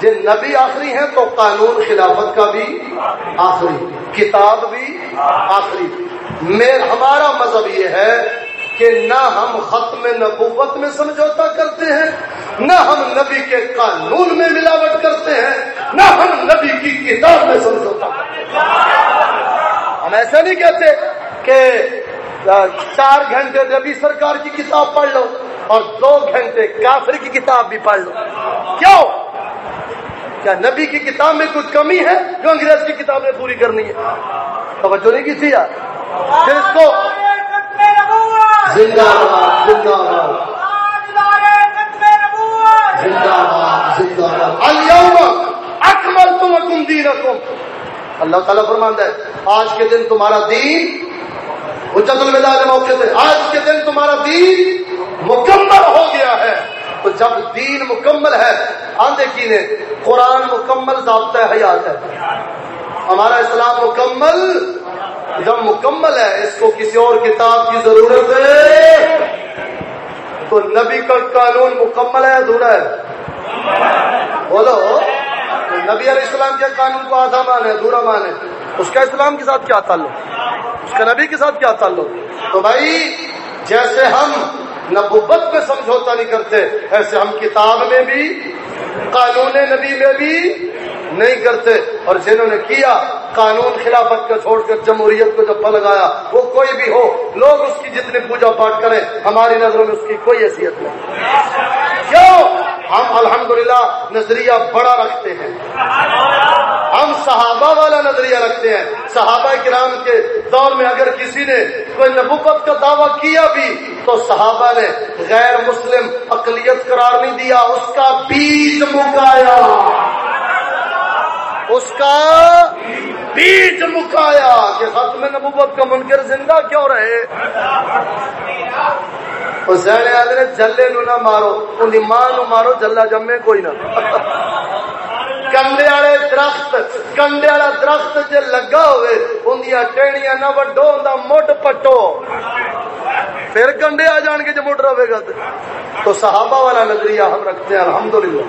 جی نبی آخری ہیں تو قانون خلافت کا بھی آخری، کتاب بھی آخری۔ ہمارا مذہب یہ ہے کہ نہ ہم ختم نبوت میں سمجھوتا کرتے ہیں، نہ ہم نبی کے قانون میں ملاوٹ کرتے ہیں، نہ ہم نبی کی کتاب میں سمجھوتا کرتے ہیں۔ ہم ایسا نہیں کہتے کہ چار گھنٹے نبی سرکار کی کتاب پڑھ لو اور دو گھنٹے کافر کی کتاب بھی پڑھ لو۔ کیوں؟ کیا نبی کی کتاب میں کچھ کمی ہے جو انگریز کی کتاب نے پوری کرنی ہے؟ توجہ نہیں کی تھی یار؟ پھر اس کو زندہ باد زندہ باد اکمل تم حکم دین اللہ تعالیٰ فرماندہ ہے، آج کے دن تمہارا دین اجت الوداع کے موقع سے، آج کے دن تمہارا دین مکمل ہو گیا ہے۔ تو جب دین مکمل ہے، آندے کی نے قرآن مکمل ضابطہ حیات ہے۔ ہمارا اسلام مکمل، جب مکمل ہے، اس کو کسی اور کتاب کی ضرورت ہے۔ تو نبی کا قانون مکمل ہے ادھورا ہے۔ بولو، نبی علیہ السلام کے قانون کو آدھا مانے ادھورا مانے۔ اس کا اسلام کے ساتھ کیا تعلق؟ اس کا نبی کے ساتھ کیا تعلق؟ تو بھائی، جیسے ہم نبوت میں سمجھوتا نہیں کرتے۔ ایسے ہم کتاب میں بھی قانون نبی میں بھی نہیں کرتے اور جنہوں نے کیا، قانون خلافت کا چھوڑ کر جمہوریت کو جب لگایا۔ وہ کوئی بھی ہو، لوگ اس کی جتنی پوجا پاٹ کریں، ہماری نظروں میں اس کی کوئی حیثیت نہیں۔ کیوں؟ ہم الحمدللہ نظریہ بڑا رکھتے ہیں۔ ہم صحابہ والا نظریہ رکھتے ہیں۔ صحابہ کرام کے دور میں اگر کسی نے کوئی نبوت کا دعویٰ کیا بھی، تو صحابہ نے غیر مسلم اقلیت قرار نہیں دیا، اس کا بیج مکایا۔ اس کا بیج مکایا کہ ختم نبوت کا منکر زندہ کیوں رہے؟ حسین نے جلے نو نہ مارو، ان کی ماں نو مارو جلا جمے کوئی نہ۔ کنڈے والے درخت، کنڈے والا درخت جی لگا ہوئے اندیا ٹہنیاں نہ وڈو، ان مڈ پٹو۔ پھر کنڈے آ جان گے جو مڈ رہے گا تو صحابہ والا نظریہ ہم رکھتے ہیں، الحمدللہ۔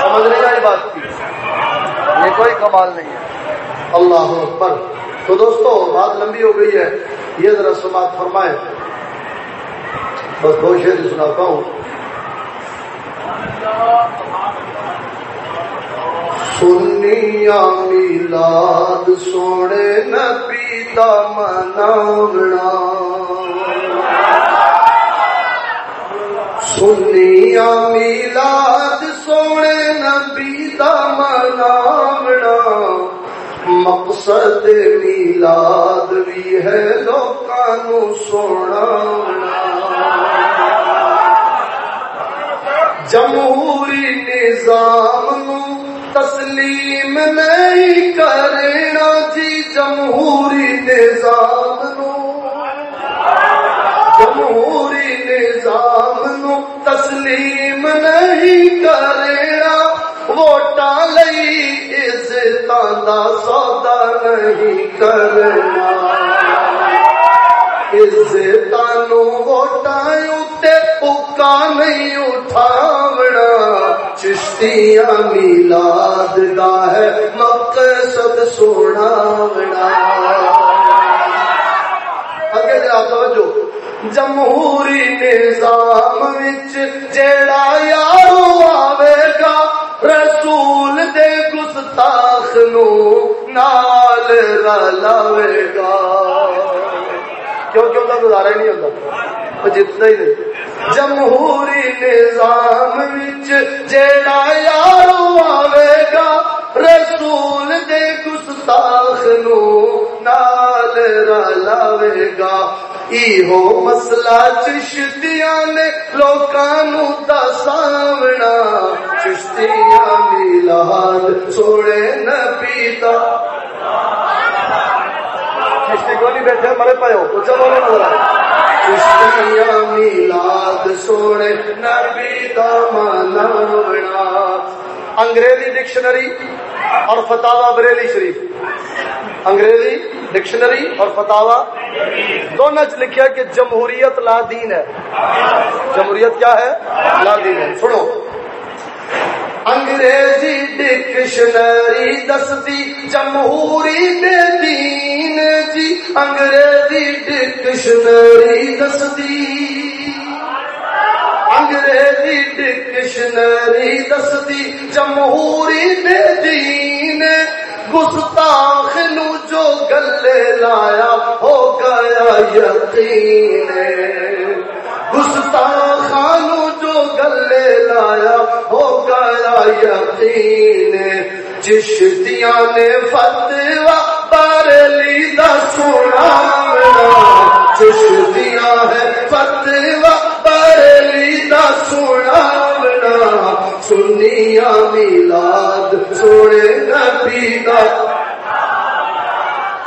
سمجھ نہیں آئی بات کی۔ یہ کوئی کمال نہیں ہے۔ اللہ اکبر۔ تو دوستو، بات لمبی ہو گئی ہے۔ یہ ذرا سماعت فرمائے بس دو شیر سناتا ہوں۔ سنیا میلاد سونے نبی دا مناونا۔ سنیا میلاد سونے نبی دا مناونا مقصد میلاد بھی ہے لوکانو سونا جمہوری نظام تسلیم نہیں کرنا جی جمہوری نظام جمہوری نظام نو تسلیم نہیں کرنا ووٹا لئی عزت دا سودا نہیں کرنا۔ عزت نو ووٹا پکا نہیں اٹھاونا۔ چشتیاں میلاد دا ہے، مقصد سونا اگے جا توجہ۔ جمہوری نظام وچ جیڑا یارو آوے گا رسول دے گستاخ نو نال رلاوے گا کیوں کیوں گزارا ہی نہیں ہوتا؟ جتنا ہی نہیں جمہوری نظام وچ جیڑا یارو آوے گا رسول دے گستاخ نو نال رلاوے گا ایہو مسئلہ چشتیاں نے دا سامنا۔ چشتیاں میلاد سوڑے نبی دا۔ چشتی کو نہیں بیٹھے؟ مرے پے ہو۔ کچھ بولو نظر چشتیاں میلاد سونے نبی دا مناونا انگریزی ڈکشنری اور فتوا بریلی شریف۔ انگریزی ڈکشنری اور فتوا دونوں لکھا کہ جمہوریت لا دین ہے۔ جمہوریت کیا ہے؟ لا دین ہے۔ سنو۔ انگریزی ڈکشنری دستی جمہوری بے دین جی۔ انگریزی ڈکشنری دستی۔ انگریزی ڈکشنری دستی جمہوری بے دین، گستاخ نو جو گلے لایا ہو گیا یقین۔ گستاخ نو جو گلے لایا ہو گیا یقین۔ چشتیاں نے فتوا بارلی دا سونا۔ چشتیاں ہے فتوا بارلی دا سونا سنیا میلاد، سونے نبی دا۔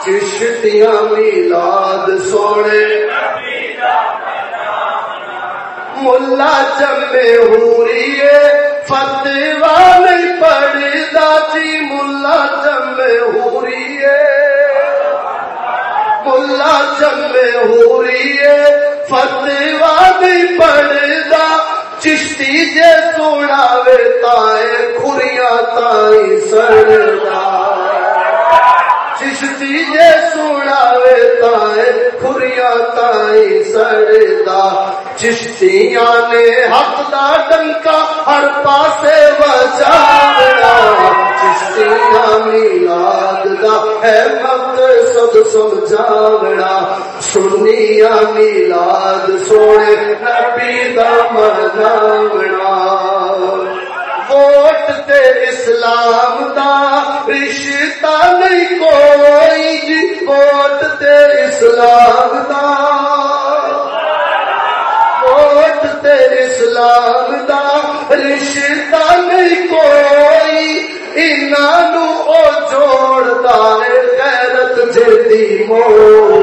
چشتیاں میلاد، سونے ملا جمے ہوری فتوا نہیں پڑھتا جی ملا جمے ہوری ملا جمے ہوری فتوا نہیں پڑھتا چشتی جے توڑا وے تائے، کھریاں تائیں سردا چشتی جے سوڑا وے تائے، کھریاں تائیں سردا چشتیاں نے حق دا ڈنکا ہر پاسے بچاونا چشتیاں میلاد دا ہے مقصد سمجھاونا، سنیا میلاد سونے نبی دا مناونا ووٹ تے اسلام دا رشتہ نہیں کوئی جی ووٹ تے اسلام دا۔ ووٹ تے اسلام دا رشتہ نہیں کوئی انہوں او جوڑتا ہے غیرت جدی موڑ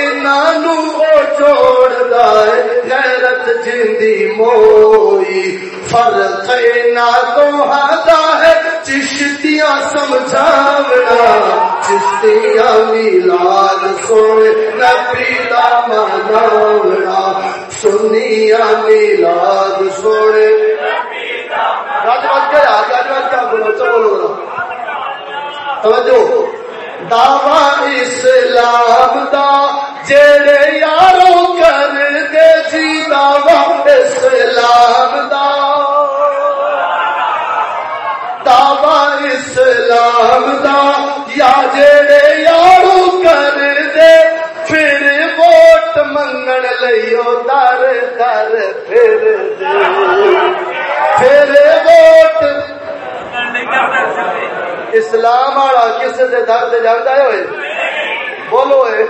انہوں او جوڑتا ہے غیرت جدی موئی۔ فرق نہ تو ہاتا ہے چشتیاں سمجھاونا، چشتیاں میلاد سونے، نبی دا مناونا سنیا میلاد سونے۔ گج بج گیا گج بج گیا بولو، چلو بولو توجہ۔ دعوی اسلام دا جڑے یارو کر دے جی دعوی اسلام دا۔ دعوی اسلام دا، یا جڑے یارو کر دے، پھر ووٹ منگن لئیو در در پھر دے۔ پھر ووٹ۔ اسلام والا کسی کے در سے جانا ہے ہوئے؟ بولو ہے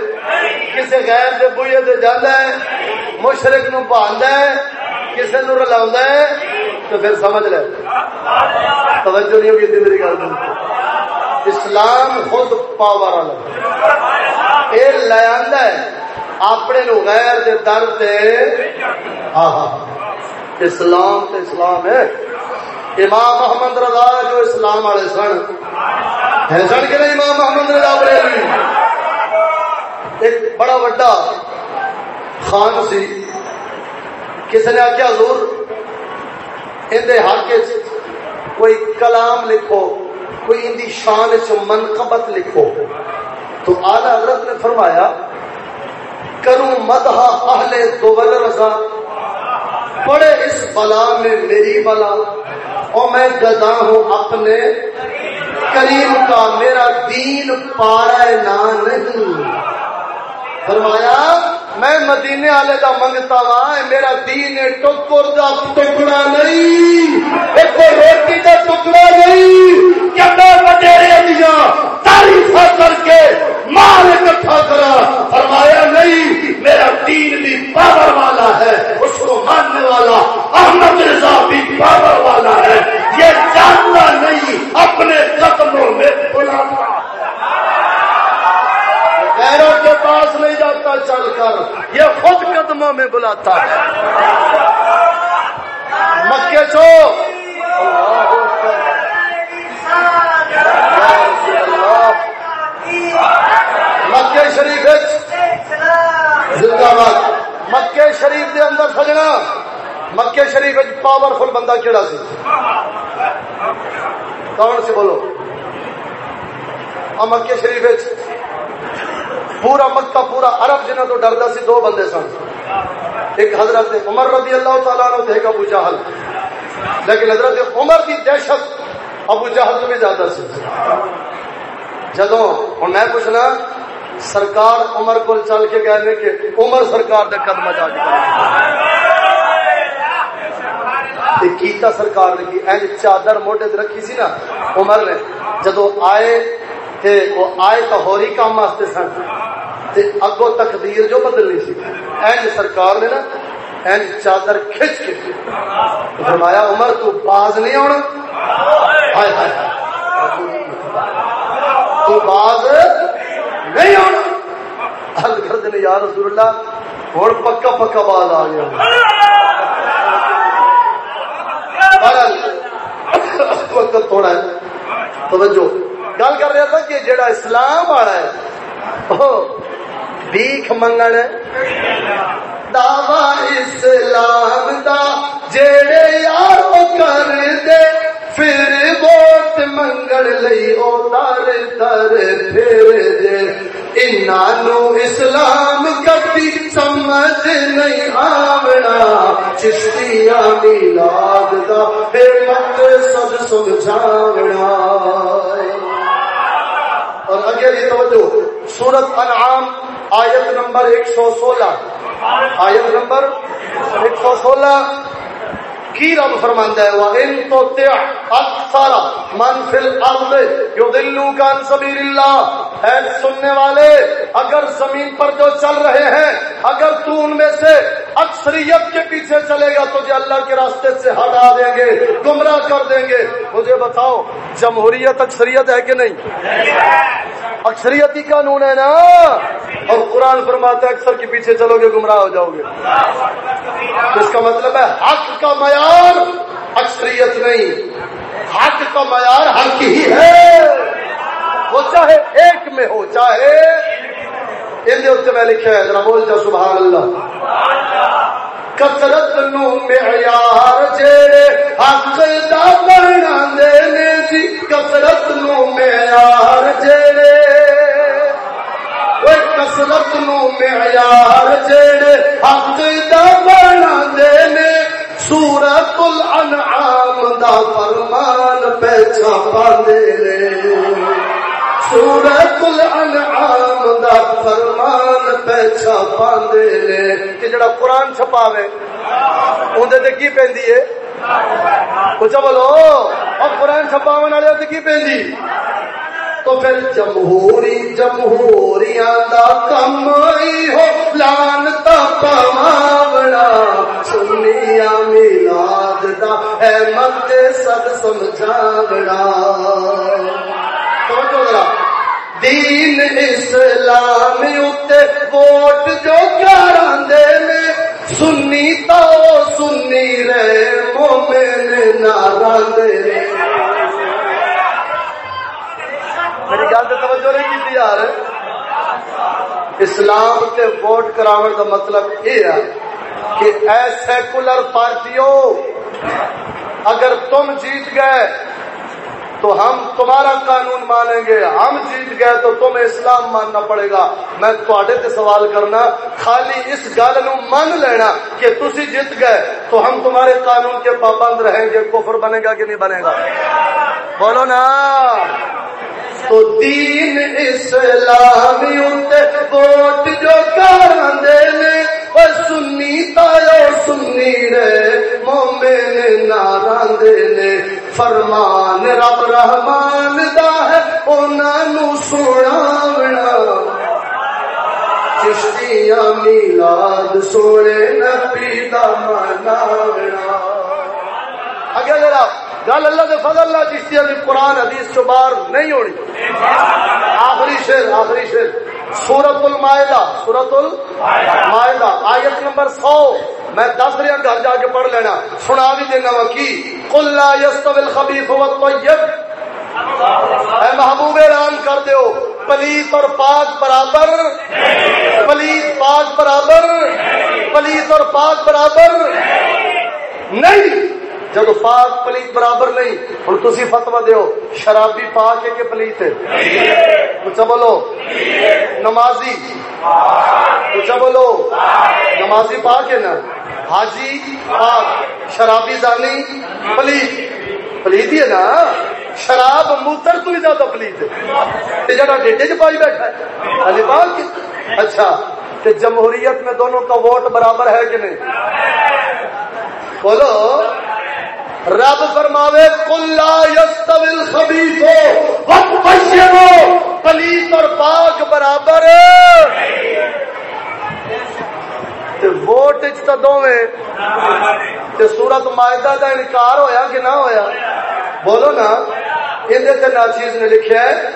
کسی غیر کے بوئے سے جانا ہے؟ مشرق نو پاندا ہے؟ کسی نو رلا تو پھر سمجھ لے۔ توجہ نہیں ہوگی میری گل اسلام خود پاور والا یہ لے ہے، اپنے نو غیر دے در سے ہاں اسلام تے اسلام ہے۔ امام محمد رضا جو اسلام والے سن۔ ہے سن کے نہیں امام محمد رضا بریلوی ایک بڑا بڑا خان سی۔ کسی نے آخیا حضور اندر حق کوئی کلام لکھو، کوئی ان دی شان چ منقبت لکھو. تو آلہ حضرت نے فرمایا، کروں مدح اہل دول رضا پڑے اس بلا میں میری بلا، اور میں گدا ہوں اپنے کریم کا، میرا دین پارا نہ نہیں. فرمایا میں مدینے والے کا منگتا وا میرا دین ٹکر کا ٹکڑا نہیں۔ ایک روٹی کا ٹکڑا نہیں۔ وڈیرے دیا تعریف کر کے مال اکٹھا کرا۔ فرمایا نہیں، میرا دین بھی پاور والا ہے، اس کو ماننے والا احمد رضا بھی پاور والا ہے۔ یہ جاننا نہیں، اپنے قدموں میں بلاتا۔ پاس نہیں چل کر، یہ خود قدموں میں بلاتا ہے۔ مکے چو مکے شریف زندہ باد۔ مکے شریف دے اندر سجنا۔ مکے شریف پاورفل بندہ کہڑا سی؟ کون سے بولو؟ مکے شریف پورا مکہ، پورا عرب جنہ تو ڈردا سی، دو بندے سن۔ ایک حضرت عمر رضی اللہ تعالیٰ عنہ ایک ابو جہل۔ لیکن حضرت عمر کی دہشت ابو جہل تو بھی زیادہ سی۔ جدو ہوں میں پوچھنا، سرکار عمر کو چل کے گئے کہ عمر سرکار دے قدم جا کے کیتا سرکار نے کی اینج چادر موٹے رکھی سی نا، عمر نے۔ جدو آئے تے وہ آئے تو ہوری کام واسطے سن۔ تے اگو تقدیر جو بدلنی سی۔ اینج سرکار نے نا، اینج چادر کھچ کے فرمایا، عمر، تو باز نہیں آنا ہائے ہائے تو باز نہیں آنا حل کر دینے، یا رسول اللہ ہوں پکا پکا باز آ گیا۔ وقت تھوڑا ہے۔ توجہ۔ گل کر رہا تھا کہ جڑا اسلام والا ہے، وہ بھیک منگن دعوی اسلام دا جڑے یار کر دے پھر ووٹ منگن لئی او در در پھر دے انہاں اسلام کبھی سمجھ نہیں آونا۔ چشتیاں میلاد دا پھر مقصد سمجھاونا۔ اور اگے توجہ. سورت انعام، آیت نمبر ایک سو سولہ. آیت نمبر ایک سو سولہ. کی رب فرماندا ہے؟ وَإِن تُطِعْ أَكْثَرَ مَنْ فِي الْأَرْضِ يُضِلُّوكَ عَن سَبِيلِ اللَّهِ اے سننے والے، اگر زمین پر جو چل رہے ہیں، اگر تو ان میں سے اکثریت کے پیچھے چلے گا، تو اللہ کے راستے سے ہٹا دیں گے، گمراہ کر دیں گے۔ مجھے بتاؤ، جمہوریت اکثریت ہے کہ نہیں؟ اکثریتی قانون ہے نا؟ اور قرآن فرماتا ہے، اکثر کے پیچھے چلو گے، گمراہ ہو جاؤ گے۔ اس کا مطلب ہے، حق کا معیار اکثریت نہیں۔ حق کا معیار حق ہی ہے۔ وہ چاہے ایک میں ہو، چاہے ان میں لکھا ہے، ذرا بول جا، سبحان اللہ۔ کثرت نو معیار جڑے حق دا بنا جی کثرت نو معیار جڑے کثرت نو معیار جڑے حق دا بنا دے سورت الانعام دا فرمان پیچھا پاندے سورت الانعام دا فرمان پیچھا پاندے نے کہ جڑا قرآن چھپاوے اندے تے کی پیندی ہے؟ کچھ بولو اور قرآن چھپاون والے تے کی پیندی تو پھر جمہوری جمہوریاں دا کم ہی ہو لانتا پواونا سنیا میلاد دا، اے مت سد سمجھاونا سمجھو ذرا۔ دین اسلام اتے ووٹ جو کراندے نے سنی تو سنی رے، مومن ناراندے میری گل تو توجہ نہیں کی یار. اسلام کے ووٹ کراون کا مطلب یہ ہے کہ اے سیکولر پارٹیوں، اگر تم جیت گئے تو ہم تمہارا قانون مانیں گے۔ ہم جیت گئے تو تمہیں اسلام ماننا پڑے گا۔ میں تے سوال کرنا، خالی اس گل نو مان لینا کہ تسی جیت گئے تو ہم تمہارے قانون کے پابند رہیں گے، کفر بنے گا کہ نہیں بنے گا؟ بولو نا۔ تو دین اسلام ووٹ جو کر سنی تایا سنی رے مومن ناراندے نے فرمان رب رحمان دا ہے انہوں سناونا چشتیاں میلاد سونے نبی دا مناونا اگے ذرا گل اللہ دے فضل اللہ چشتی دی قرآن حدیث چو باہر نہیں ہونی۔ آخری شیر آخری شیر سورت المائدہ سورت المائدہ آیت نمبر سو۔ میں دس رہا گھر جا کے پڑھ لینا۔ سنا بھی دینا وا کی۔ کل لا یستوی الخبیث والطیب۔ اے محبوب، اعلان کر دیو۔ پلیت اور پاک برابر۔ پلیت، پاک برابر۔ پلیت اور پاک برابر۔ نہیں۔ جب پاک پلیت برابر نہیں ہوں تھی فتوا دیو، شرابی پاک ہے کہ پلیت ہے۔ اچھا بولو۔ نمازی۔ اچھا بولو۔ نمازی پاک ہے نا۔ حاجی پاک، شرابی دانی پلیت۔ پلیت ہی ہے نا۔ شراب موتر تو ہی زیادہ پلیت ہے۔ جگہ ڈیڈے چ پائی بیٹھا ہے۔ علی پاک؟ اچھا۔ کہ جمہوریت میں دونوں کا ووٹ برابر ہے کہ نہیں؟ بولو۔ رب فرماوے کلا یستویل خبیث ہو پلیت اور پاک برابر۔ ووٹ تے سورت مائدہ کا انکار ہویا کہ نہ ہویا؟ بولو نا۔ اندر ناچیز نے لکھا ہے،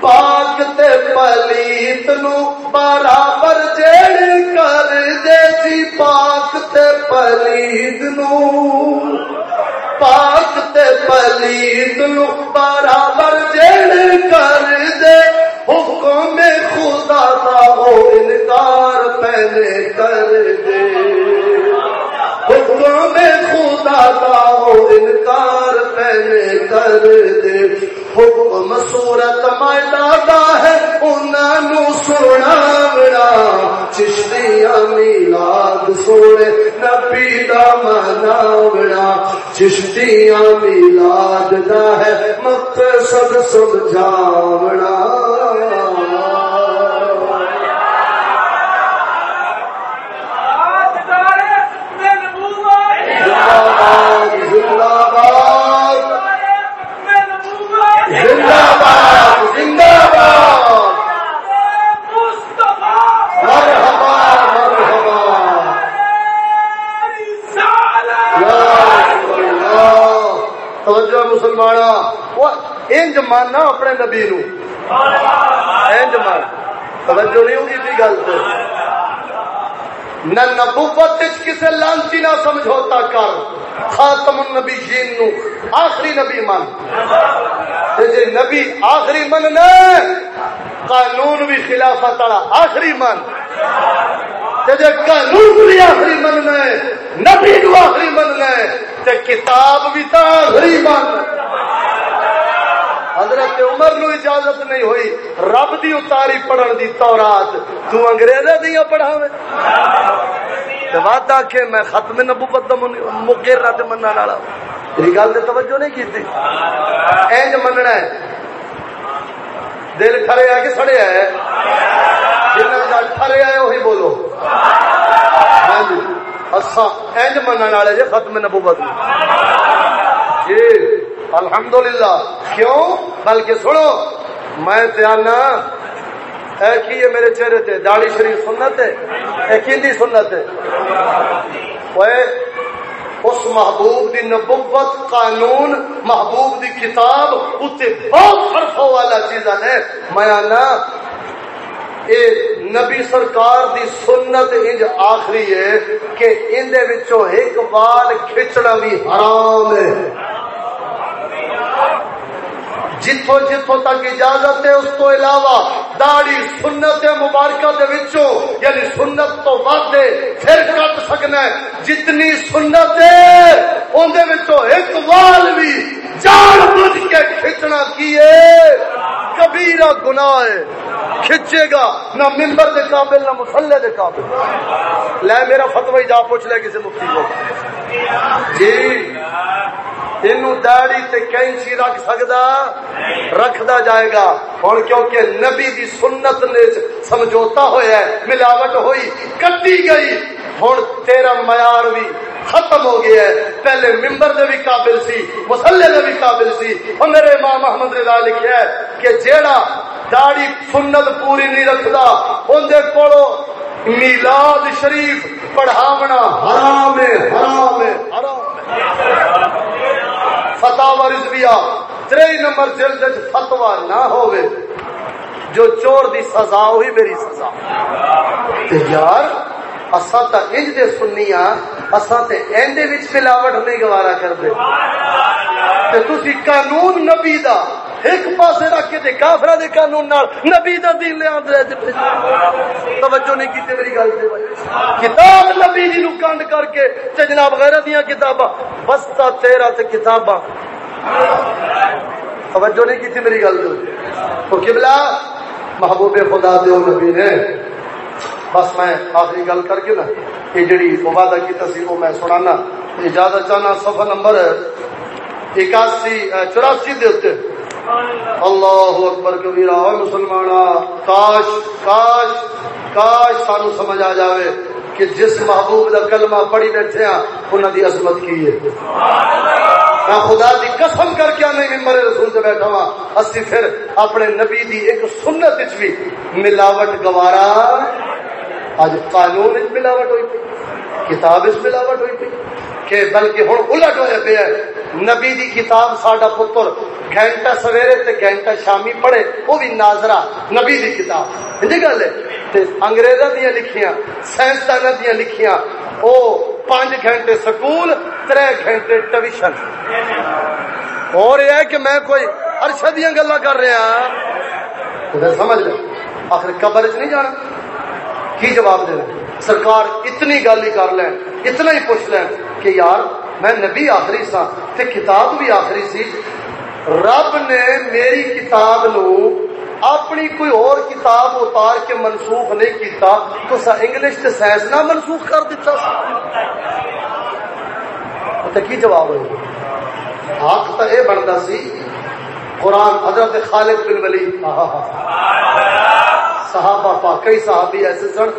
پاک تے پلیت نو برابر جیڑ کر دے سی پاک تے پلیت نو۔ پاک تے پلیت نو برابر جیڑ کر دے۔ حکم خدا دا ہو انکار پہلے کر دے۔ حکم خدا دا ہو انکار پہلے کر دے۔ حکم سورت مائدہ ہے انہوں سنا بڑا چشتیاں میلاد سونے، نبی دا منا بڑا چشتیاں میلاد دا ہے، مقصد سمجھاونا انج ماننا اپنے نبی نو۔ انج مان توجہ نہیں ہوگی تھی گل سے نہ نبوت کسے لانتی نہ سمجھوتا کر۔ خاتم النبی جین نو آخری نبی من جی نبی آخری من نے قانون بھی خلافت والا آخری من جی قانون بھی آخری من نے نبی نو آخری من نے کتاب بھی تو آخری من حضرت عمر نو اجازت نہیں ہوئی۔ رب دی اتاری پڑھن دی تورات۔ تو انگریزے دیا پڑھاوے وعدہ کہ میں ختم نبوت دا مقررہ تے مننا والا تیری گل تے توجہ نہیں کیتی؟ اینج مننا ہے۔ دل کھڑے ہے کہ سڑے ہے جنہاں دا کھڑے ہے وہی بولو۔ ہاں جی۔ اساں اینج منن والے جے ختم نبوت جی۔ الحمدللہ۔ کیوں؟ بلکہ سنو، میں تیانا ایک ہی میرے چہرے تے؟ داڑی شریف سنت ہے؟ ایک ہی سنت ہے؟ اس محبوب دی نبوت، قانون، محبوب دی کتاب اتنے بہت فرق والا چیز ہے۔ میں آنا، اے نبی سرکار دی سنت انج آخری ہے کہ اندے وچوں ایک بال کھچنا بھی حرام ہے۔ جتوں جتوں تک اجازت ہے، اس تو علاوہ داڑی سنت مبارکہ دے وچوں یعنی سنت تو بعد پھر کٹ سکنا ہے۔ جتنی سنت ہے ان دے وچوں ایک وال بھی جان بوجھ کے کھچنا کیے کبیرہ گناہ ہے۔ کھچے گا، نہ ممبر دے قابل، نہ مسلح دے قابل۔ لے، میرا فتوی جا پوچھ لے، کسی مفتی کو۔ جی۔ تینو داڑی تے کینچی رکھ سکدا؟ رکھدا جائے گا۔ ہن کیونکہ نبی دی سنت نے سمجھوتا ہویا ہے، ملاوٹ ہوئی، کٹی گئی۔ ہن تیرا معیار بھی ختم ہو گیا ہے۔ پہلے ممبر دے بھی قابل سی، مسلح دے بھی قابل سی۔ اور میرے امام احمد رضا لکھیا ہے کہ جیڑا داڑی سنت پوری نہیں رکھدا اون دے کولو میلاد شریف پڑھاونا حرام ہے حرام ہے۔ حرام ہے۔ فتح رضویہ تری نمبر جلد فتوا نہ ہوئے جو چور دی سزا ہوئی میری سزا۔ یار، اساں تا انج دے سننی ہاں اساں تے ایندے وچ ملاوٹ نہیں گوارا کردے۔ تے تسی قانون نبی دا ایک پاسے رکھ کے تے کافرہ دے قانون نال نبی دا دین لے آندے توجہ نہیں کیتے میری گل تے کتاب نبی دی نو کنڈ کر کے تے جناب غیرت دیاں کتاباں۔ بس تا تیرا تے کتاباں۔ توجہ نہیں کیتی میری گل تو قبلہ محبوب خدا دے نبی نے۔ بس میں آخری گل کر کے نا، یہ جڑی وعدہ کی سی، وہ میں سنانا۔ اجازت چاہنا صفحہ نمبر اکاسی، چوراسی دے اللہ اکبر کبیرا مسلمان کاش کاش کاش سانو سمجھ آ جاوے کہ جس محبوب دا کلمہ پڑھی بیٹھے ہیں انہوں دی عظمت کی ہے۔ میں خدا دی قسم کر کے نہیں ممبر رسول سے بیٹھا ہوا اسی پھر اپنے نبی دی ایک سنت بھی ملاوٹ گوارا اج قانون ملاوٹ ہوئی پی کتاب اس ملاوٹ ہوئی پی کہ بلکہ ہوں الٹ ہوئے پہ ہے نبی دی کتاب ساڈا پتر گھنٹہ سویرے تے گھنٹہ شامی پڑھے، وہ بھی ناظرہ، نبی دی کتاب۔ جی گل ہے۔ انگریزاں دیا لکھیاں سائنسدان دیا لکھیاں، او پانچ گھنٹے سکول تر گھنٹے ٹویشن اور یہ ہے کہ میں کوئی ارشد دیا گلا کر رہا ہاں۔ سمجھ لو آخر قبر چ نہیں جانا۔ کی جواب دینا سرکار اتنی گل ہی کر لیں اتنا ہی پوچھ لیں کہ یار، میں نبی آخری سا تے کتاب بھی آخری سی۔ رب نے میری کتاب نو اپنی کوئی اور کتاب اتار کے منسوخ نہیں کیتا، تو سا انگلش تے سائنس نہ منسوخ کر دیتا سا۔ تے کی جواب ہوئی حق تو یہ بنتا سی، قرآن حضرت خالد بن ولید۔ آہا آہا۔ صحابہ پا کئی صحابی ایسے سن،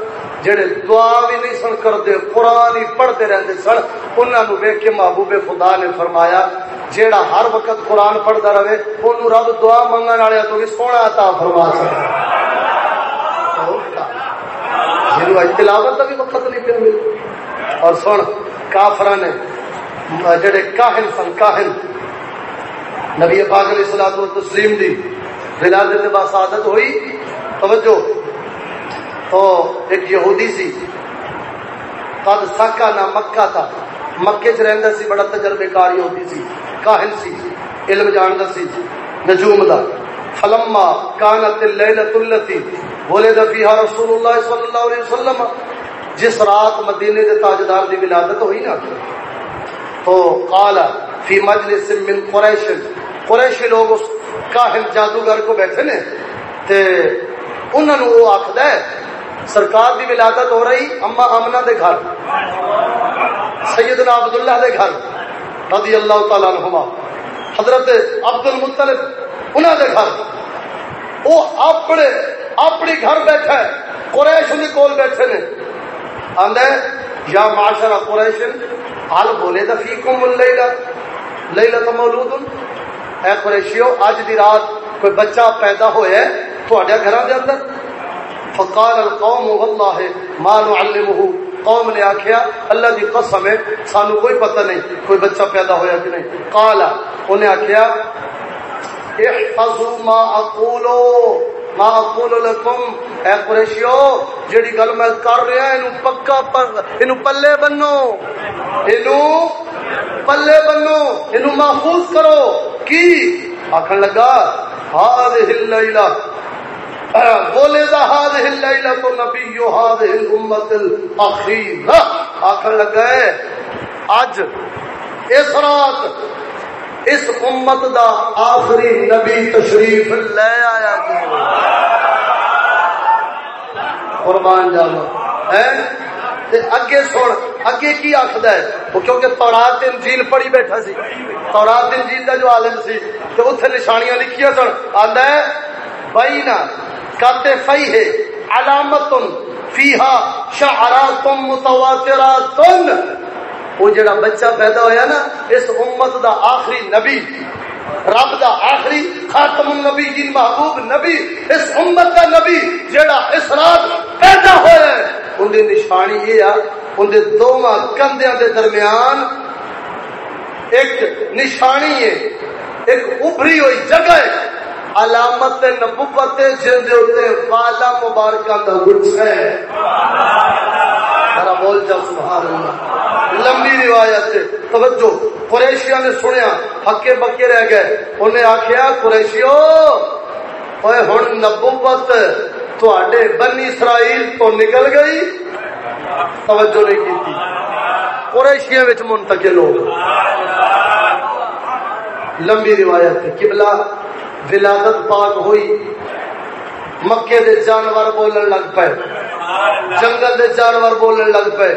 جڑے دعا بھی نہیں سن کرتے قرآن ہی پڑھتے رہتے سن انہوں نے ویک کے محبوب خدا نے فرمایا، جیڑا ہر وقت قرآن پڑھتا رہے انہوں رب دعا منگن والے تو بھی سونا عطا فرما سکتا جنوب تلاوت کا بھی وقت نہیں پہ مل اور سن کافر نے، جڑے کاہن سن، کاہن۔ نبی پاک علیہ الصلوۃ والتسلیم دی ولادت با سعادت ہوئی۔ توجہ۔ تو ایک یہودی سی۔ قد سکا نہ مکہ تھا۔ مکے چ رہندا سی، بڑا تجربے کار یہودی سی، کاہن سی، علم جاندا سی، نجوم دا۔ فلما كانت الليله التي ولد فيها رسول الله صلى الله عليه وسلم، جس رات مدینے دے تاجدار دی ولادت ہوئی نا۔ تو قال، فی مجلس من قریش۔ قریشی لوگ اس کاہن جادوگر کو بیٹھے نے، تے انہوں نے وہ آخد ہے، سرکار دی ولادت ہو رہی اما امنا دے گھر، سیدنا عبداللہ دے گھر رضی اللہ تعالیٰ عنہما، حضرت عبد المطلب انہوں دے گھر۔ وہ اپنے اپنی گھر بیٹھا ہے قریش ان کول بیٹھے نے۔ آندے، یا معاشرہ قریش، حال بولے دا فیکم اللیلہ لیلہ مولود اے قریشیو اج دی رات کوئی بچہ پیدا ہویا ہے تھوڑے گھراں دے اندر۔ فقال القوم والله ما نعلمه۔ قوم نے آخیا اللہ دی قسم ہے، سانو کوئی پتہ نہیں کوئی بچہ پیدا ہویا کہ نہیں۔ قال، انہیں آخیا احفظوا ما اقولو ما اقول لكم۔ اے قریشیو جڑی گل میں کر رہا اینو پکا پر اینو پلے بنو۔ اینو پلے بنو اینو محفوظ کرو۔ کی؟ آکھن لگا هذه الليله بولے دا هذه الليله تو نبی هذه الامه الاخيره آکھن لگا ہے اج اس رات اس امت دا آخری نبی تشریف لے آیا جی قربان جانا ہے اگے سن، اگے کی آخد ہے؟ وہ کیونکہ تورات انجیل پڑھی بیٹھا سی۔ تورات انجیل کا جو عالم سی تو اتنے نشانیاں لکھیا سن۔ آدھا ہے بئی نہ کاتے فی ہے علامت فیہا شعرات متواترات وہ جڑا بچہ پیدا ہویا نا، اس امت دا آخری نبی، رب دا آخری خاتم النبی جن محبوب نبی، اس امت دا نبی جڑا اس رات پیدا ہویا ہے۔ ان دی نشانی یہ ہے ان دے دوواں کندیاں دے درمیان ایک نشانی ہے، ایک ابری ہوئی جگہ ہے۔ علامت نبوت جن دے والا مبارکہ کا گچھا ہے۔ میرا بول جا، سبحان اللہ۔ لمبی روایت ہے۔ توجہ، قریشیاں نے سنیا ہکے بکے رہ گئے۔ انہیں آخیا قریشیو اوے ہن نبوت، تواڈے بنی اسرائیل تو نکل گئی۔ توجہ نہیں کی تھی وچ منتقل ہو لمبی روایت ہے، قبلہ ولادت پاک ہوئی۔ مکے دے جانور بولن لگ پے۔ جنگل دے جانور بولن لگ پے۔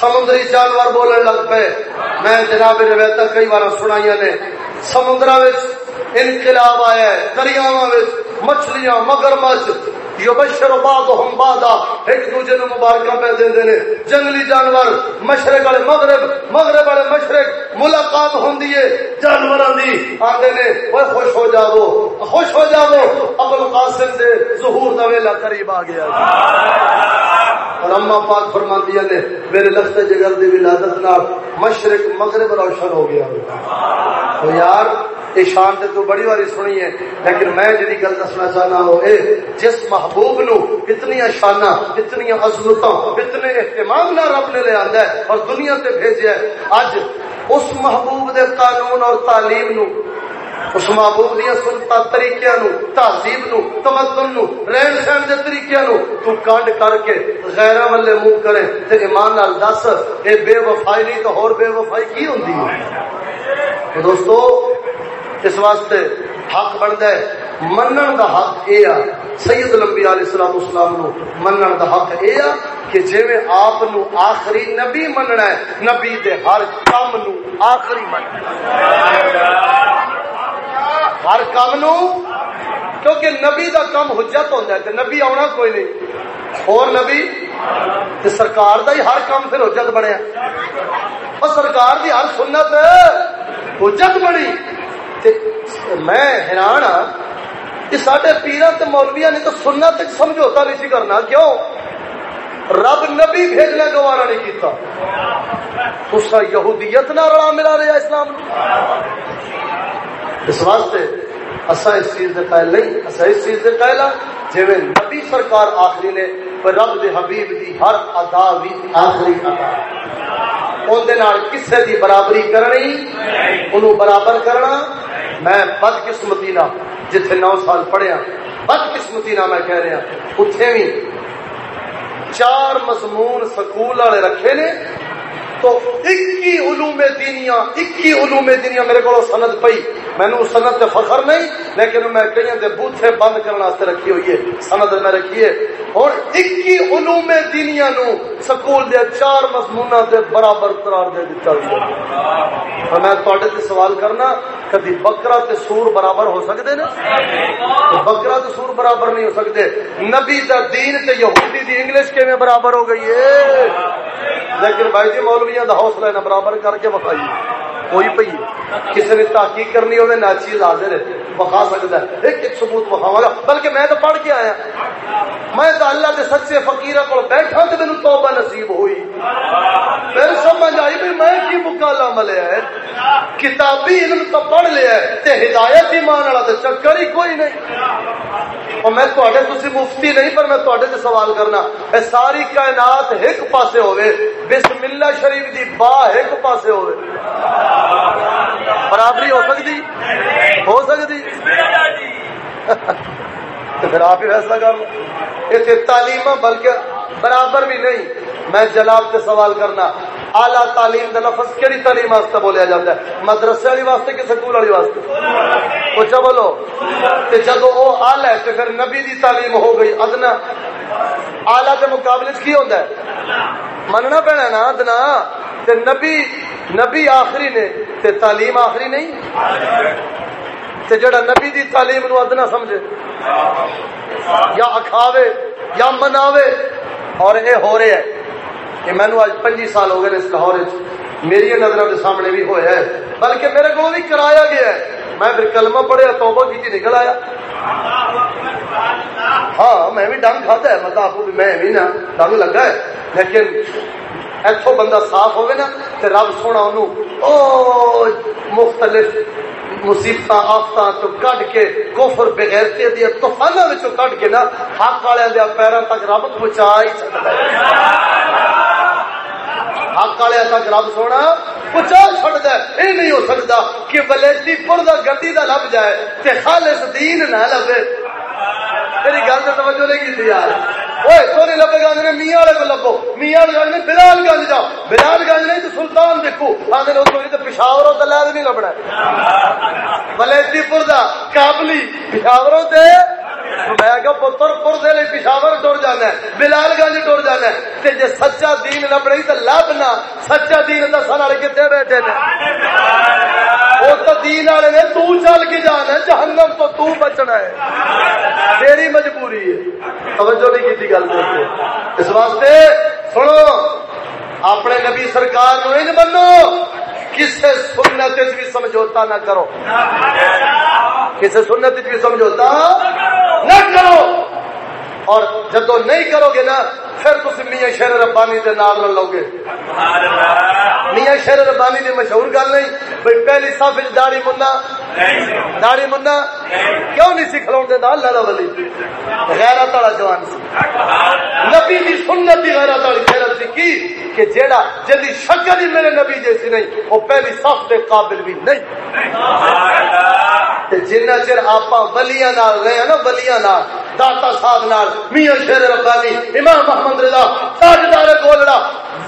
سمندری جانور بولن لگ پے۔ میں جناب روایت کئی بار سنائی نے۔ سمندر انقلاب آیا ہے، دریاواں مچھلیاں مگر مچھ یبشر بعضهم بعضا، ایک دوسرے نو مبارکاں پہ دیندے نے۔ جنگلی جانور، مشرق والے مغرب مغرب والے مشرق، ملاقات ہوندی ہے جانوراں دی۔ آندے نے اوے خوش ہو جاؤ، خوش ہو جاؤ ابو القاسم دے ظہور دا ویلا قریب آ گیا اور اما پاک فرماندی نے، میرے لخت جگر دی ولادت نال مشرق، مغرب روشن ہو گیا تو یار یہ شان تو بڑی باری سنی ہے، لیکن میں جی گل دسنا چاہنا ہو اے جس محبوب نو اتنی شانا اتنی عظمت اتنے اہتمام نہ رب نے لے آندا ہے اور دنیا تے بھیجا ہے اج اس محبوب دے قانون اور تعلیم نو، اس محبوب دیا سنتا طریقے نو، تہذیب نو، تمدن نو، رہن سہن دے طریقے نو، تو کانڈ کر کے غیر والے منہ کرے تے ایمان نال دس، اے بے وفائی نہیں تو اور بے وفائی کی ہوندی ہے؟ دوستو اس واسطے حق بنتا ہے۔ منن دا حق اے آ۔ سید لمبی علیہ السلام اسلام نو منن دا حق اے آ کہ جی میں آپ نو آخری نبی مننا ہے، نبی دے ہر کام نو آخری مننا ہر کام نو، کیونکہ نبی دا کام حجت ہوتا ہے نبی آنا کوئی نہیں۔ اور نبی، تے سرکار دا ہی ہر کام پھر حجت بنیا۔ اور سرکار دی ہر سنت حجت بنی۔ میں حیران ہاں کہ سارے پیرا مولویا نے تو سننا تک سمجھوتا نہیں سی کرنا، کیوں؟ رب نبی بھیجنا گوارا نہیں کیتا۔ اس کا یہودیت نہ رلا ملا رہا اسلام اس واسطے اصا اس چیز کے قائل نہیں اصا اس چیز کے قائل ہاں۔ جی نبی سرکار آخری نے رب دے حبیب دی ہر ادا بھی آخری ادا۔ اندر کسے دی برابری کرنی انہوں برابر کرنا۔ میں بد قسمتی نہ جتھے نو سال پڑھیا بد قسمتی نہ میں کہہ رہا اتنے بھی چار مضمون سکول والے رکھے نے تو اکی علوم دینیا اکی علوم دینیا میرے کو سند پئی۔ مینو سند تے فخر نہیں، لیکن میں کئی دے بوتھے بند کرنے واسطے رکھی ہوئی ہے۔ سند میں رکھی ہے۔ اور اکی علوم دینیا نو سکول دے چار مضمون دے برابر قرار دے دیتا ہوئی میں تواڈے تے سوال کرنا، کدی بکرا تے سور برابر ہو سکتے نا بکرا تے سور برابر نہیں ہو سکتے نبی دا دین تے یہودی دی انگلش کے میں برابر ہو گئی ہے؟ لیکن بھائی جی مولوی مولویاں دا حوصلہ نہ برابر کر کے بتائیے کوئی پی کسی نے تحقیق کرنی ہوگی نہ چیز حاضر ہے۔ بخا سکتا ہے۔ ایک ایک ثبوت بخاوا گا بلکہ میں تو پڑھ کے آیا۔ میں تو اللہ کے سچے فقیر کو بیٹھا تو میرے توبہ نصیب ہوئی۔ میرے سمجھ آئی بھی میں کی مکالا ملیا ہے۔ کتابی علم تو پڑھ لیا ہے تے ہدایت ایمان والا تو چکر ہی کوئی نہیں۔ اور میں تھوڑے تسی مفتی نہیں، پر میں تھوڑے سے سوال کرنا۔ اے ساری کائنات ایک پاسے ہوئے بسم اللہ شریف دی با ایک پاسے ہوئے۔ برابری ہو سکتی؟ ہو سکتی؟ تو پھر آپ ہی فیصلہ کر لو۔ اتنے تعلیم بلکہ برابر بھی نہیں۔ میں جناب سے سوال کرنا۔ اعلیٰ تعلیم کا لفظ کہڑی تعلیم واسطے بولیا جاتا ہے؟ مدرسے والی واسطے کہ سکول والی واسطے؟ پوچھا بولو۔ کہ جب وہ آل ہے تو پھر نبی دی تعلیم ہو گئی ادنا۔ آلہ کے مقابلے کی ہوتا ہے؟ مننا پینا نا ادنا۔ تے نبی نبی آخری نے، تے تعلیم آخری نہیں؟ تے جڑا نبی دی تعلیم نو ادنا سمجھے۔ یا اکھاوے، یا مناوے۔ اور اے ہو رہے ہے کہ مینو اج پنجی سال ہو گئے اس لاہور میری نظروں کے سامنے بھی ہوا ہے۔ بلکہ میرے کو بھی کرایا گیا ہے۔ میں پھر کلمہ پڑھیا، توبہ کی نکل آیا۔ ہاں میں بھی ڈنگ کھاتا ہے۔ مطلب آپ بھی، میں بھی نا ڈنگ لگا ہے۔ لیکن اتو بندہ صاف ہوگا نا تو رب سونا انہوں او مختلف مصیبت آفت چ کڈ کے کوفر بغیرتی دیا طوفانوں میں کڈ کے نا، حق والے دیا پیروں تک رب پہنچا ہی سکتا ہے۔ حق والے تک رب سونا پہنچا چڑتا یہ نہیں ہو سکتا کہ بلیتی پور کا گدی کا لب جائے، تے خالص دین نہ لبے۔ میری گل تو توجہ نہیں کی یار۔ سونے لبے گا میاں والے کو لبو۔ میاں والے بلال گنج جاؤ۔ بلال گنج نہیں تو سلطان دیکھو۔ آدھے تو پشاوروں تو لہر نہیں لبنا ملیتی پور کا کابلی، پشاوروں سے میں پتر پور سے پشاور ٹر جانا بلال گنج ٹر جانا سچا دین سچا دین دسن والے بیٹھے نے؟ وہ تو دین والے نے تو چل کے جانا جہنم تو تو بچنا ہے۔ تیری مجبوری ہے۔ توجہ نہیں کی گل اس واسطے سنو اپنے نبی سرکار نو ان بنو۔ کسے سنت بھی سمجھوتا نہ کرو۔ کسی سنت بھی سمجھوتا نہ کرو۔ اور جدو نہیں کرو گے نا پھر تم میاں شیر ربانی نام لڑ لو گے میاں شیر ربانی کی مشہور گل نہیں بھائی پہلی صف داڑی منا۔ داڑی منا۔ کیوں نہیں سی کھلو دے اللہ ولی؟ غیرت والا جوان سی۔ نبی دی سنت دی غیرت والی غیرت سی کی؟ کہ جیڑا جلدی شکل ہی میرے نبی جیسی نہیں وہ پہلی صف دے قابل بھی نہیں۔ جنہ چر آپ ولیاں نال رہے ہیں نا ولیاں نال داتا صاحب نال میاں شیر ربانی امام احمد رضا تاجدار کولڑا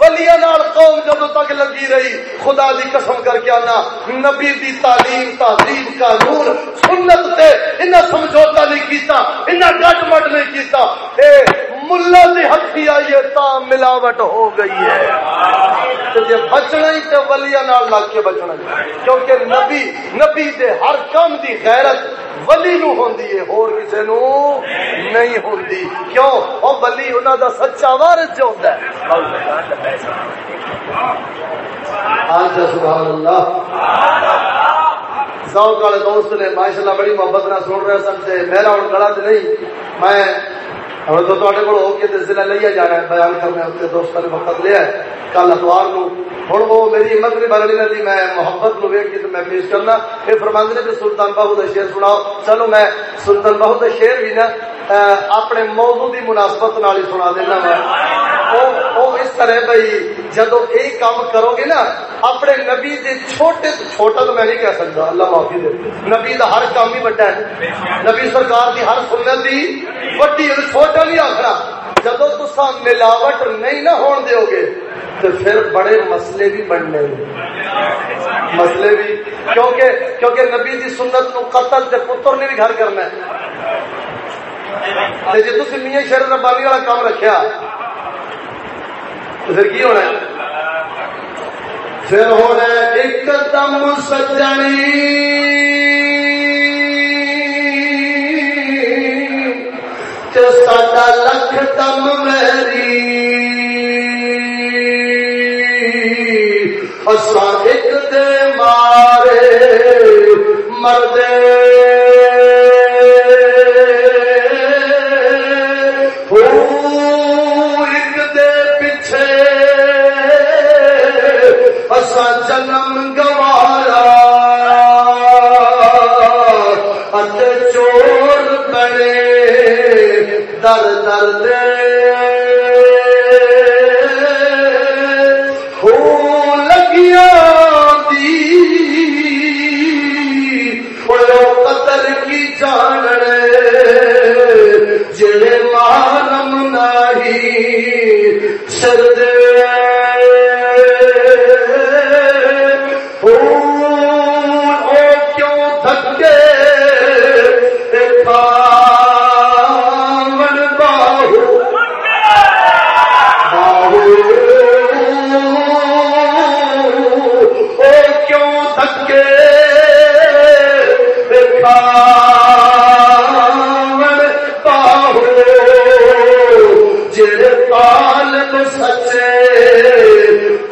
ولیاں نال قوم جب تک لگی رہی، خدا دی قسم کر کے آنا، نبی دی تعلیم، تہذیب، قانون، سنت تے، انہاں سمجھوتا نہیں کیتا، انہاں گٹ مٹ نہیں کیتا۔ اے ملا دی ہتھی آئی تا ملاوٹ ہو گئی ہے۔ تے جے بچنا ہی تے ولیاں نال لگ کے بچنا کیونکہ نبی نبی دے ہر کام دی غیرت ولی نو ہوندی ہے اور کسے نو نہیں ہوندی۔ کیوں؟ او ولی انہاں دا سچا وارث جو ہوندا ہے۔ آج سبحان اللہ۔ ذوق والے دوست نے ماشاءاللہ بڑی محبت نہ سن رہے سن تے میرا ہن گلا تے نہیں، میں ہوں تو جانا بیان کرنے اپنے نے وقت لیا کل اتوار کو وہ میری ہمت میں پیش کرنا۔ یہ فرمند نے سلطان باہو کا شیر چلو میں سلطان شیر بھی نا اپنے موضوع کی مناسبت نال ہی سنا دینا میں۔ اس طرح بھائی، جدو یہ کام کرو گے نا، اپنے نبی دے چھوٹے چھوٹا تو میں نہیں کہہ سکتا، اللہ معافی دے۔ نبی دا ہر کام ہی بڑا ہے۔ نبی سرکار دی ہر سنت دی وڈی چھوٹا نہیں آخرا۔ جدو تسا ملاوٹ نہیں نہ ہون دیو گے، تو پھر بڑے مسئلے بھی بننے مسئلے بھی، کیونکہ کیونکہ نبی دی سنت نو قتل تے پتر نے بھی گھر کرنا ہے۔ جی تھی میاں شیر ربانی والا کام رکھیا تو پھر کی ہونا ہے؟ پھر ہونا ایک دم سجنی۔ ساڈا لکھ دم میری اصا ایک دے مارے مردے۔ جنم گوارا چور بڑے در در دے لگیا قدر کی جان جڑے مانم نہیں سرد کیوں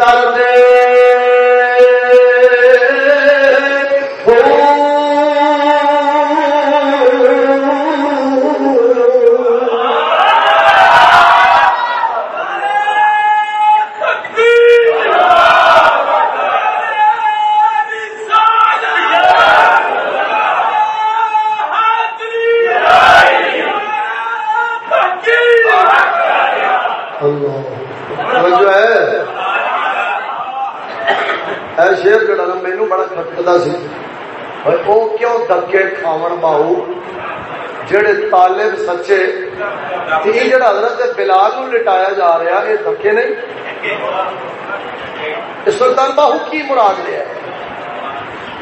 درد وہ کیوں دکے کھاون باؤ جڑے طالب سچے یہ جڑا حضرت بلال نو لٹایا جا رہا، یہ دکے نہیں؟ سلطان باہو کی مراد لیا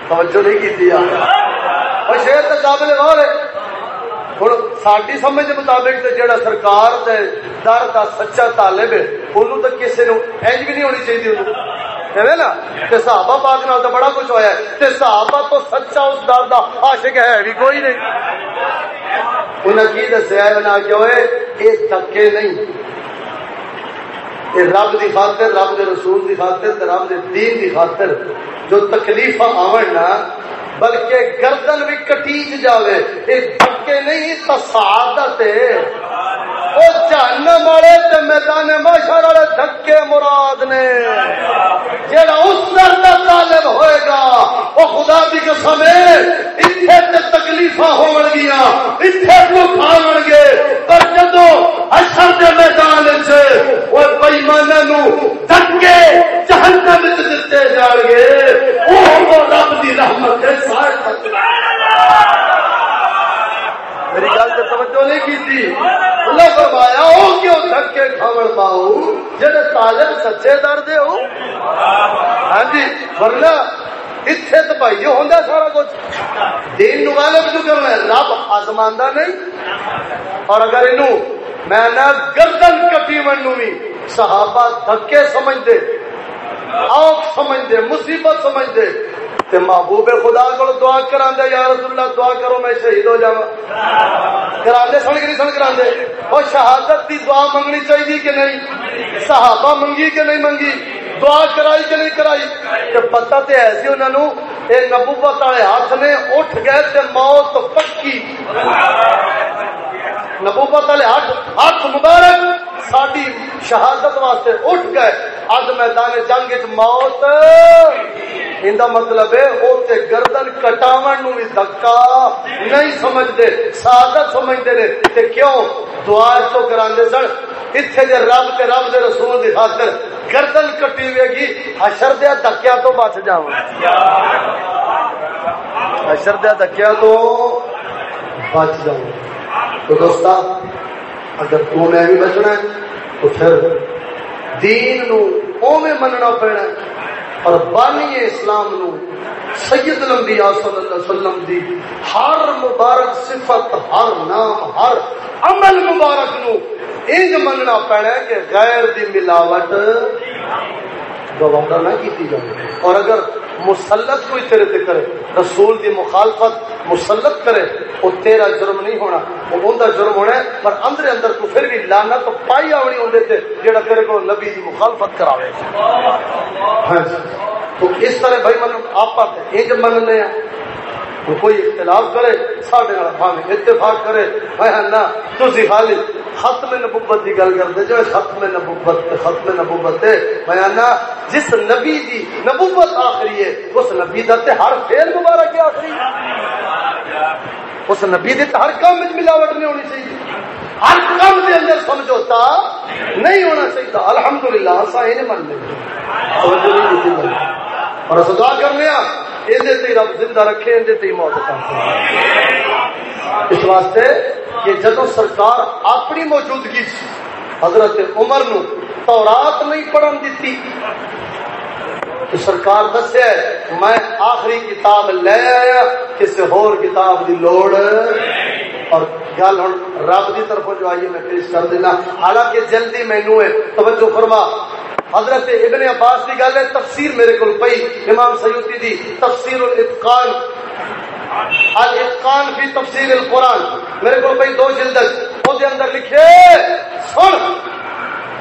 توجہ نہیں کی اور شیر تو قابل غور ہے۔ ہوں ساری سمجھ کے مطابق جہاں سرکار دے در کا سچا طالب ہے انہوں تو کسی نے اینج بھی نہیں ہونی چاہیے نا؟ صحابہ پاک نال بڑا کچھ ہے۔ صحابہ تو سچا اس عاشق ہے بھی کوئی نہیں۔ کی دسیا نہیں۔ رب کی خاطر، رب کے رسول کی خاطر رب دے دین کی خاطر جو تکلیف آن بلکہ گردن بھی کٹیچ جاوے یہ دھکے نہیں تو سعادت وہ جہنم والے تے میدان محشر والے دھکے مراد نے۔ جڑا اس در کا طالب ہوئے گا وہ خدا دی قسم ہے ایتھے تے تکلیفاں ہون گیاں ایتھے دکھ آون گے پر جدو حشر دے میدان وچ وہ بے ایماناں نو دھکے جہنم وچ دتے جان گے وہ رب دی رحمت ہے سارے میری گل سے توجہ نہیں کی تھی اللہ فرمایا او کیوں دھکے کھاون پاؤ جڑے طالب سچے در دے ہو ہاں جی ورنہ اتنے تو بھائی ہوں سارا کچھ دین نو غالب جو کرنا ہے رب آزماندہ نہیں؟ اور اگر انہوں میں نہ گردن کٹی منو بھی صحابہ دھکے سمجھ دے آنکھ سمجھ دے مصیبت سمجھ دے تے محبوب خدا کو دعا کرا دے یا رسول اللہ دعا کرو، میں شہید ہو جاوا کرا دے سن کے سن کرا دے اور شہادت دی دعا منگنی چاہیے کہ نہیں؟ صحابہ منگی کہ نہیں منگی؟ دعا کرائی کہ نہیں کرائی؟ کہ پتہ تے ایسی انہوں نے اے نبوت والے ہاتھ نے اٹھ گئے تے موت پکی۔ نبوت والے ہاتھ ہاتھ مبارک۔ ساری شہادت واسطے اٹھ گئے۔ اج میدان جنگ موت۔ ان مطلب ہے وہ گردن کٹاو نو بھی دکا نہیں سمجھتے سعادت سمجھتے نے۔ تے کیوں؟ دعا تو کرا سن۔ اتنے جی رب تے رب دے رسول دی خاطر گردن کٹی ہوئے گی۔ حشر دیا دکیا تو بچ جا حشر دیا دکیا تو بچ جاؤ تو دوستا اگر تو نے بھی بچنا ہے تو پھر دین نو اوے مننا پینا اور بانی اسلام نو سید الانبیاء صلی اللہ علیہ وسلم دی ہر مبارک صفت ہر نام ہر عمل مبارک نو انج مننا پینا ہے کہ غیر دی ملاوٹ گوارا نہ کی جائے۔ اور اگر مسلط کوئی تیرے تے کرے، رسول دی مخالفت مسلط کرے، وہ تیرا جرم نہیں ہونا۔ وہ ان جرم ہونا ہے، پر اندر اندر تو پھر بھی لعنت پائی آونی ہوندے تے جڑا تیرے کو نبی دی مخالفت کراوے۔ ہاں جی۔ تو اس طرح بھائی مطلب آپ انج مننے ہیں کوئی اختلاف کرے سارے اتفاق کرے نہ تھی خالی ختم نبوت کی گل کرتے جو ختم نبوت ختم نبوت میں جس نبی دی نبوت آخری ہے، اس نبی کا ہر فیل مبارک آخری۔ اس نبی دے ہر کام میں ملاوٹ نہیں ہونی چاہیے۔ ہر کام کے اندر سمجھوتا نہیں ہونا چاہیے۔ الحمدللہ ایسا یہ من لیں اور دعا کرنے ہاں، رب زندہ رکھے موت اس واسطے کہ جدو سرکار اپنی موجودگی حضرت عمر نو تورات نہیں پڑھن دیتی تو سرکار دسیا میں آخری کتاب لے آیا کسی ہور کتاب دی لوڑ؟ اور گل ہوں رب کی طرف جو آئیے میں پیش کر دینا۔ حالانکہ جلدی مینو ہے، توجہ فرما۔ حضرت ابن عباس کی گل ہے، تفسیر میرے کو پئی۔ امام سیوتی دی تفسیر الاتقان۔ الاتقان فی تفسیر القرآن۔ میرے کو پئی دو جلد وہ دے اندر لکھے، سن،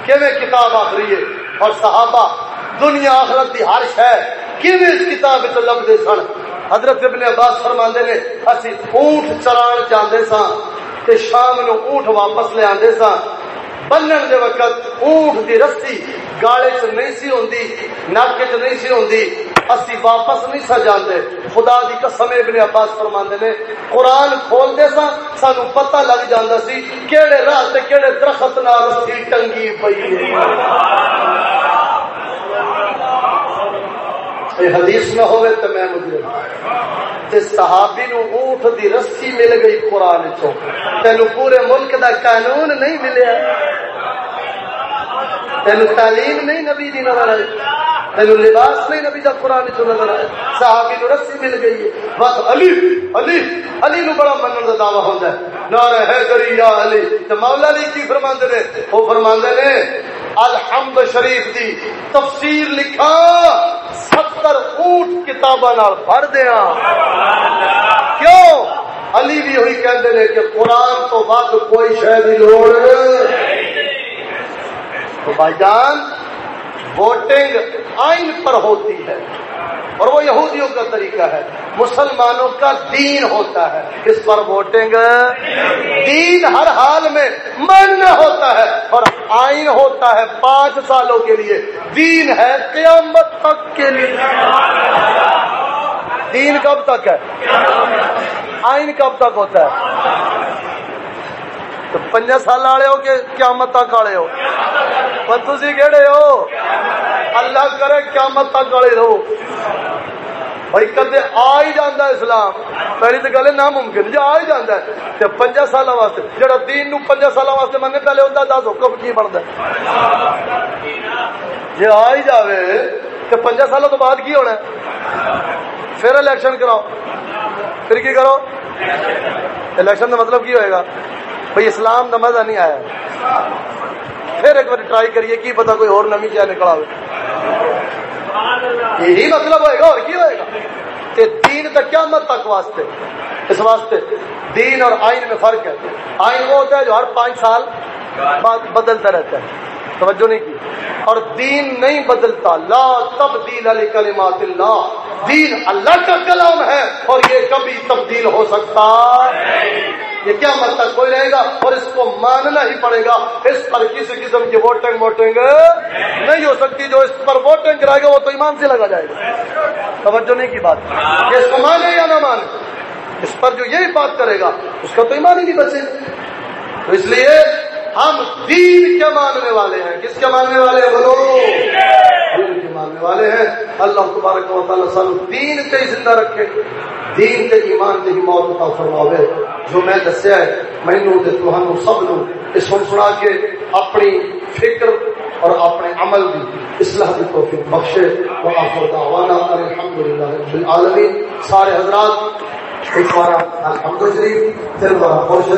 کیویں کتاب آخری ہے؟ اور صحابہ دنیا آخرت دی ہر شے کیویں اس کتاب وچ لبدے سن؟ حضرت ابن عباس فرماندے نے، اسی اونٹ چران جاندے ساں تے شام نو اونٹ واپس لے آندے ساں۔ بنن دے وقت اونٹ دی رسی گالے چ نہیں سی ہوندی نک چ نہیں سی ہوندی، اسی واپس نہیں سا جاندے۔ خدا دی قسم ابن عباس فرماندے نے، قرآن کھول دے سا سانو پتہ لگ جاندا سی کیڑے راہ تے کیڑے درخت نال رسی ٹنگی پئی ہے۔ حدیث نہ ہوئے تو میں مجھے صحابی نو اونٹ دی رسی مل گئی قرآن چو تینو پورے ملک دا قانون نہیں ملیا۔ تینو تعلیم نہیں نبی دی نظر آئی۔ تینو لباس نہیں نبی دا قرآن چو نظر آئے صحابی نو رسی مل گئی۔ ہے بس علی علی علی نو بڑا منن دا دعویٰ ہوتا ہے۔ نعرہ ہے یا علی۔ تو مولا علی کی فرماندے نے؟ وہ فرماندے نے الحمد شریف دی تفسیر لکھا، ستر اونٹ کتاباں بھر دیا۔ کیوں؟ علی بھی ہوئی کہندے نے کہ قرآن تو بعد کوئی شہری لوڑ۔ تو بھائی جان ووٹنگ آئین پر ہوتی ہے۔ اور وہ یہودیوں کا طریقہ ہے۔ مسلمانوں کا دین ہوتا ہے۔ اس پر ووٹنگ دین ہر حال میں من ہوتا ہے۔ اور آئین ہوتا ہے پانچ سالوں کے لیے۔ دین ہے قیامت تک کے لیے۔ دین کب تک ہے؟ آئین کب تک ہوتا ہے؟ تو پنجا سال والے ہو کہ قیامت تک والے ہو پر تھی کہڑے ہو اللہ کرے قیامت تک والے رہو بھائی کدے آ ہی جانا اسلام پہلی تو گل ناممکن جی آ ہی جانا ہے تو پنجا سال واسطے جہاں دین نو پنجا سال واسطے منے پہلے ہوتا دس حکم کی بنتا ہے جی آ ہی جاوے تو پنجا سالوں تو بعد کی ہونا ہے پھر الیکشن کراؤ پھر کی کرو الیکشن کا مطلب کی ہوئے گا بھائی اسلام کا مزہ نہیں آیا۔ پھر ایک بار ٹرائی کریے کی پتا کوئی اور نمی کیا نکلا ہو یہی مطلب ہوئے گا، اور کی ہوئے گا؟ کہ دین کا کیا مت تک واسطے، اس واسطے دین اور آئین میں فرق ہے۔ آئین وہ ہوتا ہے جو ہر پانچ سال بعد بدلتا رہتا ہے۔ توجہ نہیں کی۔ اور دین نہیں بدلتا۔ لا تبدیل علی کلمات اللہ۔ دین اللہ کا کلام ہے اور یہ کبھی تبدیل ہو سکتا یہ کیا مطلب؟ کوئی رہے گا اور اس کو ماننا ہی پڑے گا۔ اس پر کسی قسم کی ووٹنگ ووٹنگ نہیں ہو سکتی۔ جو اس پر ووٹنگ کرائے گا وہ تو ایمان سے لگا جائے گا۔ توجہ نہیں کی بات۔ اس کو مانے یا نہ مانے؟ اس پر جو یہی بات کرے گا، اس کا تو ایمان ہی نہیں بچے تو اس لیے ہم دین کے ماننے والے ہیں؟ کس کے ماننے والے ہیں بولو؟ دین کے ماننے والے ہیں؟ اللہ تبارک و تعالیٰ سن دین سے ہی زندہ رکھے۔ دین کے ایمان سے ہی موت کا فرماوے۔ جو میں دسیا ہے مینو تمہوں سب نو اس سن سنا کے اپنی فکر اور اپنے عمل کی اصلاح کی توفیق بخشے۔ وہ آخر دعوانا الحمدللہ رب العالمین۔ سارے حضرات، ایک بار الحمد شریف جی، پھر بار شریف